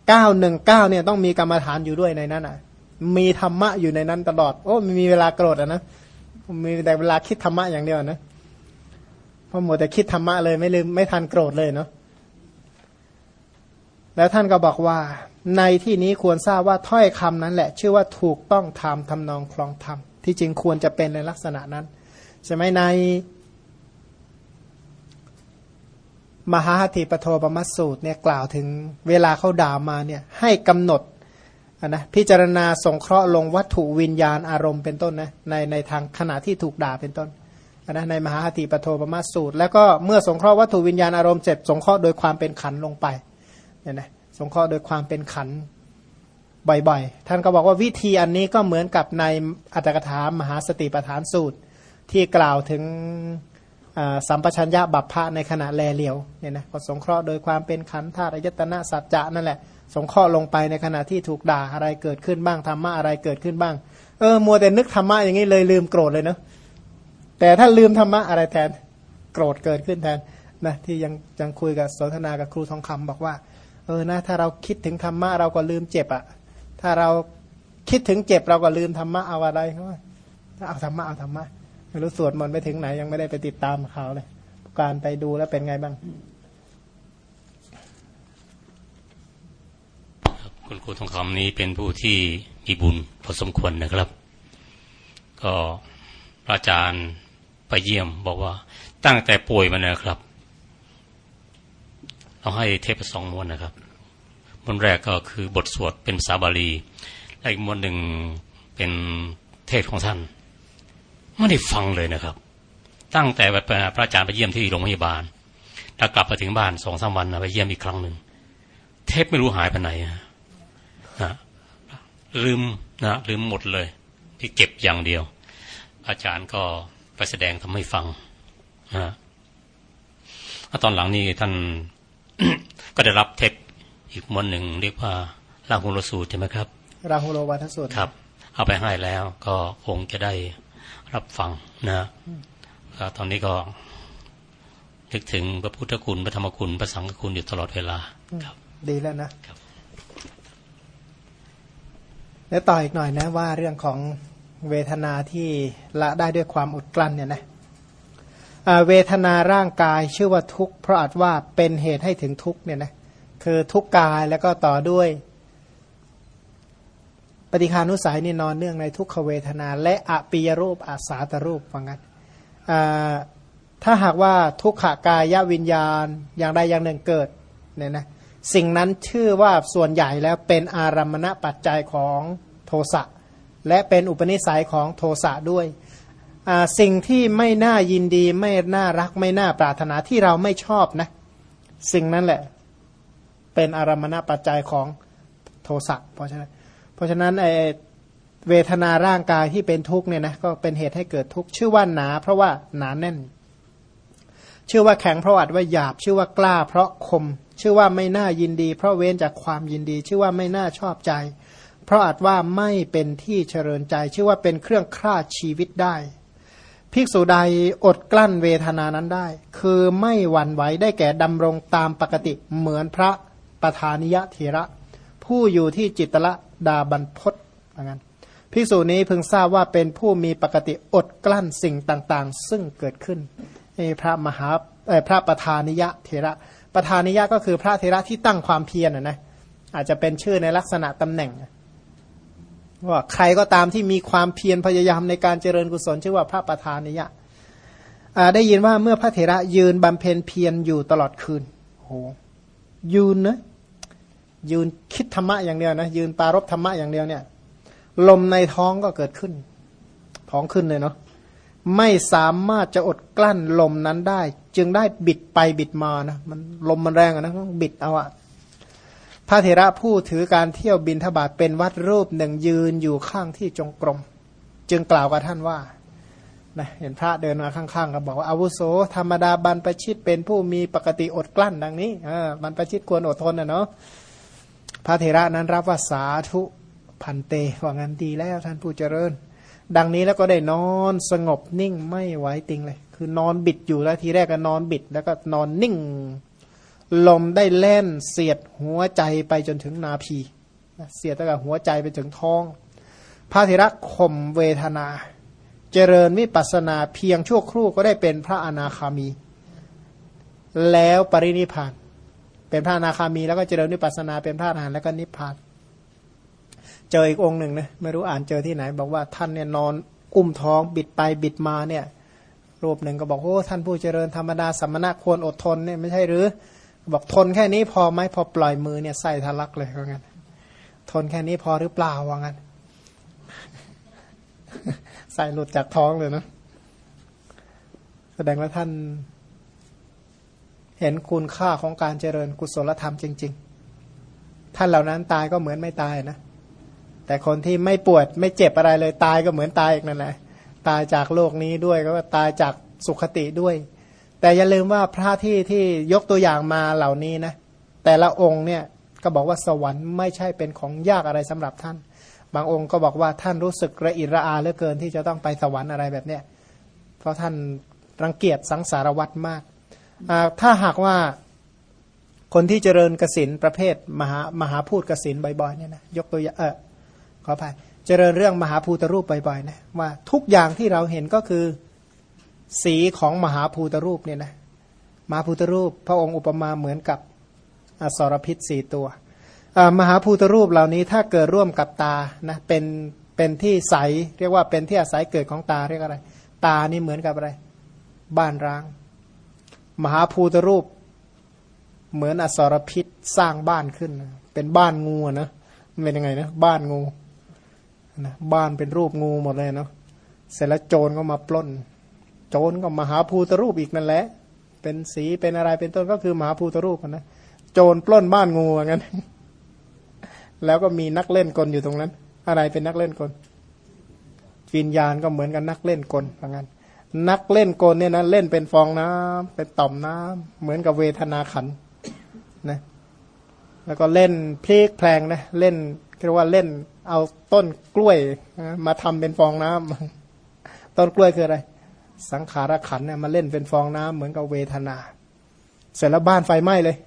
เก้าหนึ่งเก้าเนี่ยต้องมีกรรมฐานอยู่ด้วยในนั้นอะ มีธรรมะอยู่ในนั้นตลอด โอ้มีเวลาโกรธอะนะมีแต่เวลาคิดธรรมะอย่างเดียวนะเพราะหมดแต่คิดธรรมะเลยไม่ลืมไม่ทันโกรธเลยเนาะแล้วท่านก็บอกว่า ในที่นี้ควรทราบว่าถ้อยคำนั้นแหละ ชื่อว่าถูกต้องทำทำนองคลองธรรมที่จริงควรจะเป็นในลักษณะนั้นใช่ไหมใน มหาธิปโทปมัสสูตรเนี่ยกล่าวถึงเวลาเขาด่ามาเนี่ยให้กำหนด นะพิจารณาสงเคราะห์ลงวัตถุวิญญาณอารมณ์เป็นต้นนะในในทางขณะที่ถูกด่าเป็นต้นนะในมหาหติปโทปมาสูตร แล้วก็เมื่อสงเคราะห์วัตถุวิญญาณอารมณ์เสร็จสงเคราะห์โดยความเป็นขันลงไปเนี่ยนะสงเคราะห์โดยความเป็นขันบ่อยๆท่านก็บอกว่าวิธีอันนี้ก็เหมือนกับในอัตถกถามหาสติปฐานสูตร ที่กล่าวถึงสัมปชัญญะบัพพะในขณะแลเหลียวเนี่ยนะก็สงเคราะห์โดยความเป็นขันธาตุอายตนะสัจจะนั่นแหละ สงข้อลงไปในขณะที่ถูกด่าอะไรเกิดขึ้นบ้างธรรมะอะไรเกิดขึ้นบ้าง เออมัวแต่นึกธรรมะอย่างนี้เลยลืมโกรธเลยเนาะแต่ถ้าลืมธรรมะอะไรแทนโกรธเกิดขึ้นแทนนะที่ยังยังคุยกับสนทนากับครูทองคำบอกว่า เออนะถ้าเราคิดถึงธรรมะเราก็ลืมเจ็บอะ่ะ ถ้าเราคิดถึงเจ็บเราก็ลืมธรรมะเอาอะไรเขาเอาธรรมะเอาธรรมะไม่รู้สวดมนต์ไปถึงไหนยังไม่ได้ไปติดตามเขาเลย การไปดูแล้วเป็นไงบ้าง คุณครูทองคำนี้เป็นผู้ที่มีบุญพอสมควรนะครับ ก็พระอาจารย์ไปเยี่ยมบอกว่าตั้งแต่ป่วยมานะครับ เราให้เทปสองม้วนนะครับม้วนแรกก็คือบทสวดเป็นภาษาบาลีและอีกม้วนหนึ่งเป็นเทศของท่านไม่ได้ฟังเลยนะครับ ตั้งแต่พระอาจารย์ไปเยี่ยมที่โรงพยาบาลแล้วกลับไปถึงบ้านสองสามวันไปเยี่ยมอีกครั้งหนึ่งเทปไม่รู้หายไปไหน นะลืมนะลืมหมดเลย ที่เก็บอย่างเดียว อาจารย์ก็ไปแสดงทำให้ฟังนะตอนหลังนี้ท่านก็ได้รับเทปอีกมวนหนึ่งเรียกว่าราหุโลสูตรใช่ไหมครับราหุโลวัทสูตรครับ เอาไปให้แล้วก็คงจะได้รับฟังนะตอนนี้ก็นึกถึงพระพุทธคุณพระธรรมคุณพระสังฆคุณอยู่ตลอดเวลาครับ ดีแล้วนะครับ แล้วต่ออีกหน่อยนะว่าเรื่องของเวทนาที่ละได้ด้วยความอดกลั้นเนี่ยนะเวทนาร่างกายชื่อว่าทุกข์เพราะอาจว่าเป็นเหตุให้ถึงทุกข์เนี่ยนะคือทุกกายแล้วก็ต่อด้วย ปฏิคานุสัยนี่นอนเนื่องในทุกขเวทนา และอปิยรูปอาสาตรูปว่างั้นถ้าหากว่าทุกขากายวิญญาณอย่างใดอย่างหนึ่งเกิดเนี่ยนะ สิ่งนั้นชื่อว่าส่วนใหญ่แล้วเป็นอารมณปัจจัยของโทสะและเป็นอุปนิสัยของโทสะด้วย สิ่งที่ไม่น่ายินดีไม่น่ารักไม่น่าปรารถนาที่เราไม่ชอบนะ สิ่งนั้นแหละเป็นอารมณปัจจัยของโทสะเพราะฉะนั้นเพราะฉะนั้นไอเวทนาร่างกายที่เป็นทุกข์เนี่ยนะก็เป็นเหตุให้เกิดทุกข์ชื่อว่าหนา เพราะว่าหนาแน่น ชื่อว่าแข็งเพราะอัดว่าหยาบ ชื่อว่ากล้า เพราะคม ชื่อว่าไม่น่ายินดี เพราะเว้นจากความยินดี ชื่อว่าไม่น่าชอบใจ เพราะอาจว่าไม่เป็นที่เจริญใจ ชื่อว่าเป็นเครื่องฆ่าชีวิตได้ ภิกษุใดอดกลั้นเวทนานั้นได้ คือไม่หวั่นไหวได้แก่ดำรงตามปกติเหมือนพระประธานิยเถระ ผู้อยู่ที่จิตละดาบันพศเหมือนกันภิกษุนี้พึงทราบว่าเป็นผู้มีปกติอดกลั้นสิ่งต่างๆ ซึ่งเกิดขึ้นพระมหาพระประธานิยะเถระ ประธานิยะก็คือพระเถระที่ตั้งความเพียรนะนะอาจจะเป็นชื่อในลักษณะตำแหน่งว่าใครก็ตามที่มีความเพียรพยายามในการเจริญกุศลชื่อว่าพระประธานิยะได้ยินว่าเมื่อพระเถระยืนบำเพ็ญเพียรอยู่ตลอดคืนโหยืนนะยืนคิดธรรมะอย่างเดียวนะยืนปารบธรรมะอย่างเดียวเนี่ย ลมในท้องก็เกิดขึ้นท้องขึ้นเลยเนาะไม่สามารถจะอดกลั้นลมนั้นได้ จึงได้บิดไปบิดมานะมันลมมันแรงนะต้องบิดเอาอะพระเถระผู้ถือการเที่ยวบินทบาทเป็นวัดรูปหนึ่งยืนอยู่ข้างที่จงกรม จึงกล่าวกับท่านว่านะเห็นพระเดินมาข้างๆก็บอกว่าอาวุโสธรรมดาบรรพชิตเป็นผู้มีปกติอดกลั้นดังนี้บรรพชิตควรอดทนนะเนาะพระเถระนั้นรับว่าสาธุพันเตว่างั้นดีแล้วท่านผู้เจริญ ดังนี้แล้วก็ได้นอนสงบนิ่งไม่ไหวติงเลย คือนอนบิดอยู่แล้วทีแรกก็นอนบิด แล้วก็นอนนิ่ง ลมได้แล่นเสียดหัวใจไปจนถึงนาพีเสียดตั้งแต่หัวใจไปถึงท้อง พระเถระข่มเวทนา เจริญวิปัสนาเพียงชั่วครู่ก็ได้เป็นพระอนาคามี แล้วปรินิพานเป็นพระอนาคามีแล้วก็เจริญวิปัสนาเป็นพระอรหันต์แล้วก็นิพพาน เจออีกองหนึ่งนะไม่รู้อ่านเจอที่ไหน บอกว่าท่านเนี่ยนอนอุ้มท้องบิดไปบิดมาเนี่ย รูปหนึ่งก็บอกโอ้ท่านผู้เจริญธรรมดาสัมมณะควรอดทนเนี่ยไม่ใช่หรือ บอกทนแค่นี้พอไหมพอปล่อยมือเนี่ยใส่ทะลักเลยว่างั้นทนแค่นี้พอหรือเปล่าว่างั้นใส่หลุดจากท้องเลยนะแสดงว่าท่าน เห็นคุณค่าของการเจริญกุศลธรรมจริง ๆ ท่านเหล่านั้นตายก็เหมือนไม่ตายนะแต่คนที่ไม่ปวดไม่เจ็บอะไรเลยตายก็เหมือนตายอีกนั่นแหละ ตายจากโลกนี้ด้วยก็ตายจากสุขติด้วย แต่อย่าลืมว่าพระที่ที่ยกตัวอย่างมาเหล่านี้นะแต่ละองค์เนี่ยก็บอกว่าสวรรค์ไม่ใช่เป็นของยากอะไรสำหรับท่าน บางองค์ก็บอกว่าท่านรู้สึกระอิระอาเหลือเกินที่จะต้องไปสวรรค์อะไรแบบเนี้ยเพราะท่านรังเกียจสังสารวัตรมากถ้าหากว่าคนที่เจริญกสินประเภทมหามหาพูดกสินบ่อยๆเนี่ยนะยกตัวอย่างเออขออภัย เจริญเรื่องมหาภูตรูปบ่อยๆนะว่าทุกอย่างที่เราเห็นก็คือสีของมหาภูตรูปเนี่ยนะมหาภูตรูปพระองค์อุปมาเหมือนกับอสรพิษสี่ตัวมหาภูตรูปเหล่านี้ถ้าเกิดร่วมกับตานะเป็นเป็นที่ใสเรียกว่าเป็นที่อาศัยเกิดของตาเรียกอะไร ตานี่เหมือนกับอะไร บ้านร้าง มหาภูตรูปเหมือนอสรพิษสร้างบ้านขึ้น เป็นบ้านงูนะเป็นยังไงนะบ้านงู นะบ้านเป็นรูปงูหมดเลยเนาะเสร็จแล้วโจรก็มาปล้น โจรก็มาหาภูตรูปอีกนั่นแหละ เป็นสีเป็นอะไรเป็นต้นก็คือมหาภูตรูปนะโจรปล้นบ้านงูอย่างนั้นแล้วก็มีนักเล่นกลอยู่ตรงนั้น อะไรเป็นนักเล่นกลวิญญาณก็เหมือนกันนักเล่นกลเหมือนกันนักเล่นกลเนี่ยนะเล่นเป็นฟองน้ำเป็นต่อมน้ำเหมือนกับเวทนาขันนะแล้วก็เล่นพลิกแพลงนะเล่นเรียกว่าเล่น เอาต้นกล้วยมาทำเป็นฟองน้ำต้นกล้วยคืออะไร สังขารขันเนี่ยมาเล่นเป็นฟองน้ำเหมือนกับเวทนา เสร็จแล้วบ้านไฟไหม้เลย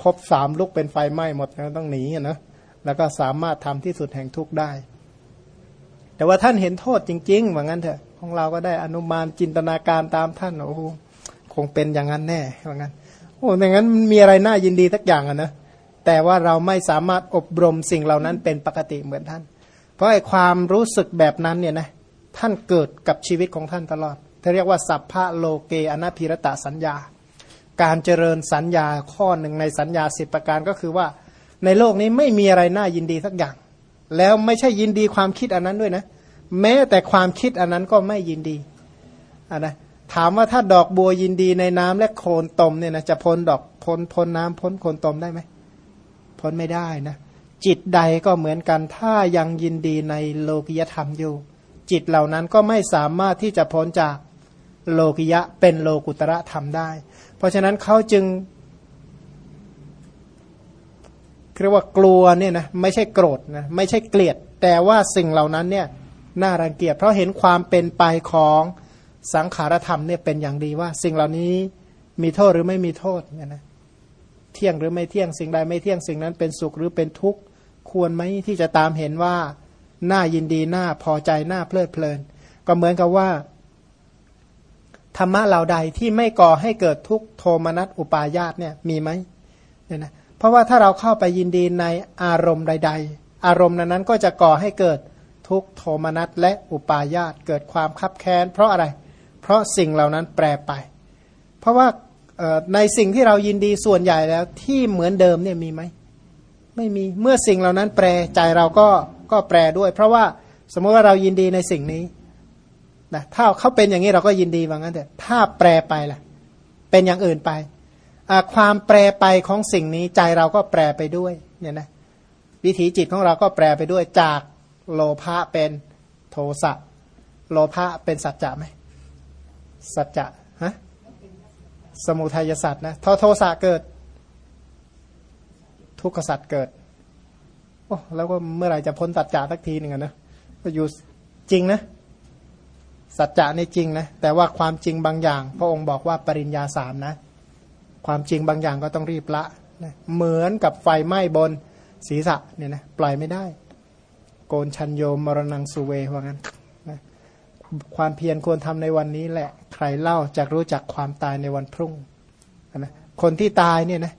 พบสามลุกเป็นไฟไหม้หมดต้องหนีนะแล้วก็สามารถทำที่สุดแห่งทุกข์ได้ แต่ว่าท่านเห็นโทษจริงๆว่างั้นเถอะของเราก็ได้อนุมานจินตนาการตามท่านโอ้คงเป็นอย่างนั้นแน่ว่างั้นโอ้อย่างนั้นมีอะไรน่ายินดีสักอย่างอะนะ แต่ว่าเราไม่สามารถอบรมสิ่งเหล่านั้นเป็นปกติเหมือนท่าน เพราะไอ้ความรู้สึกแบบนั้นเนี่ยนะท่านเกิดกับชีวิตของท่านตลอดเขาเรียกว่าสัพพะโลเกอนาพิรตะสัญญา การเจริญสัญญาข้อหนึ่งในสัญญาสิบประการก็คือว่า ในโลกนี้ไม่มีอะไรน่ายินดีสักอย่าง แล้วไม่ใช่ยินดีความคิดอันนั้นด้วยนะ แม้แต่ความคิดอันนั้นก็ไม่ยินดีอ่านะถามว่าถ้าดอกบัวยินดีในน้ำและโคลนตมเนี่ยนะจะพ้นดอกพ้นพ้นน้ำพ้นโคลนตมได้ไหม พ้นไม่ได้นะ จิตใดก็เหมือนกันถ้ายังยินดีในโลกิยธรรมอยู่ จิตเหล่านั้นก็ไม่สามารถที่จะพ้นจากโลกิยะเป็นโลกุตระธรรมได้ เพราะฉะนั้นเขาจึงเรียกว่ากลัวเนี่ยนะไม่ใช่โกรธนะไม่ใช่เกลียด แต่ว่าสิ่งเหล่านั้นเนี่ยน่ารังเกียจเพราะเห็นความเป็นไปของสังขารธรรมเนี่ยเป็นอย่างดีว่า สิ่งเหล่านี้มีโทษหรือไม่มีโทษเนี่ยนะ เที่ยงหรือไม่เที่ยงสิ่งใดไม่เที่ยงสิ่งนั้นเป็นสุขหรือเป็นทุกข์ควรไหมที่จะตามเห็นว่าน่ายินดีน่าพอใจน่าเพลิดเพลิน ก็เหมือนกับว่า ธรรมะเหล่าใดที่ไม่ก่อให้เกิดทุกโทมนัสอุปาญาตเนี่ยมีไหมเนี่ยนะเพราะว่าถ้าเราเข้าไปยินดีในอารมณ์ใด ๆ อารมณ์นั้นก็จะก่อให้เกิดทุกโทมนัสและอุปาญาตเกิดความคับแค้นเพราะอะไร เพราะสิ่งเหล่านั้นแปรไป เพราะว่า ในสิ่งที่เรายินดีส่วนใหญ่แล้ว ที่เหมือนเดิมเนี่ยมีไหมไม่มีเมื่อสิ่งเหล่านั้นแปรใจเราก็ก็แปรด้วย เพราะว่าสมมติว่าเรายินดีในสิ่งนี้นะถ้าเขาเป็นอย่างนี้เราก็ยินดีว่างั้นแต่ถ้าแปรไปล่ะ เป็นอย่างอื่นไป ความแปรไปของสิ่งนี้ใจเราก็แปรไปด้วยเนี่ยนะวิถีจิตของเราก็แปรไปด้วยจากโลภะเป็นโทสะโลภะเป็นสัจจะไหมสัจจะฮะ สมุทัยสัตว์นะทอโทสะเกิด ทุกขสัตว์เกิดโอ้แล้วก็เมื่อไหร่จะพ้นสัจจะสักทีหนึ่งนะก็อยู่จริงนะสัจจะในจริงนะแต่ว่าความจริงบางอย่าง พระองค์บอกว่าปริญญาสามนะ ความจริงบางอย่างก็ต้องรีบละนะเหมือนกับไฟไหม้บนศีรษะเนี่ยนะปล่อยไม่ได้ โกนชันโยมมรณงสุเวว่างั้น ความเพียรควรทำในวันนี้แหละ ใครเล่าจะรู้จักความตายในวันพรุ่งนะคนที่ตายเนี่ยนะ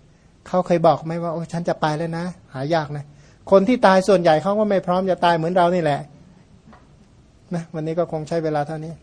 เขาเคยบอกไหมว่าโอ้ฉันจะไปแล้วนะ หายากนะ คนที่ตายส่วนใหญ่เขาก็ไม่พร้อมจะตายเหมือนเรานี่แหละนะวันนี้ก็คงใช้เวลาเท่านี้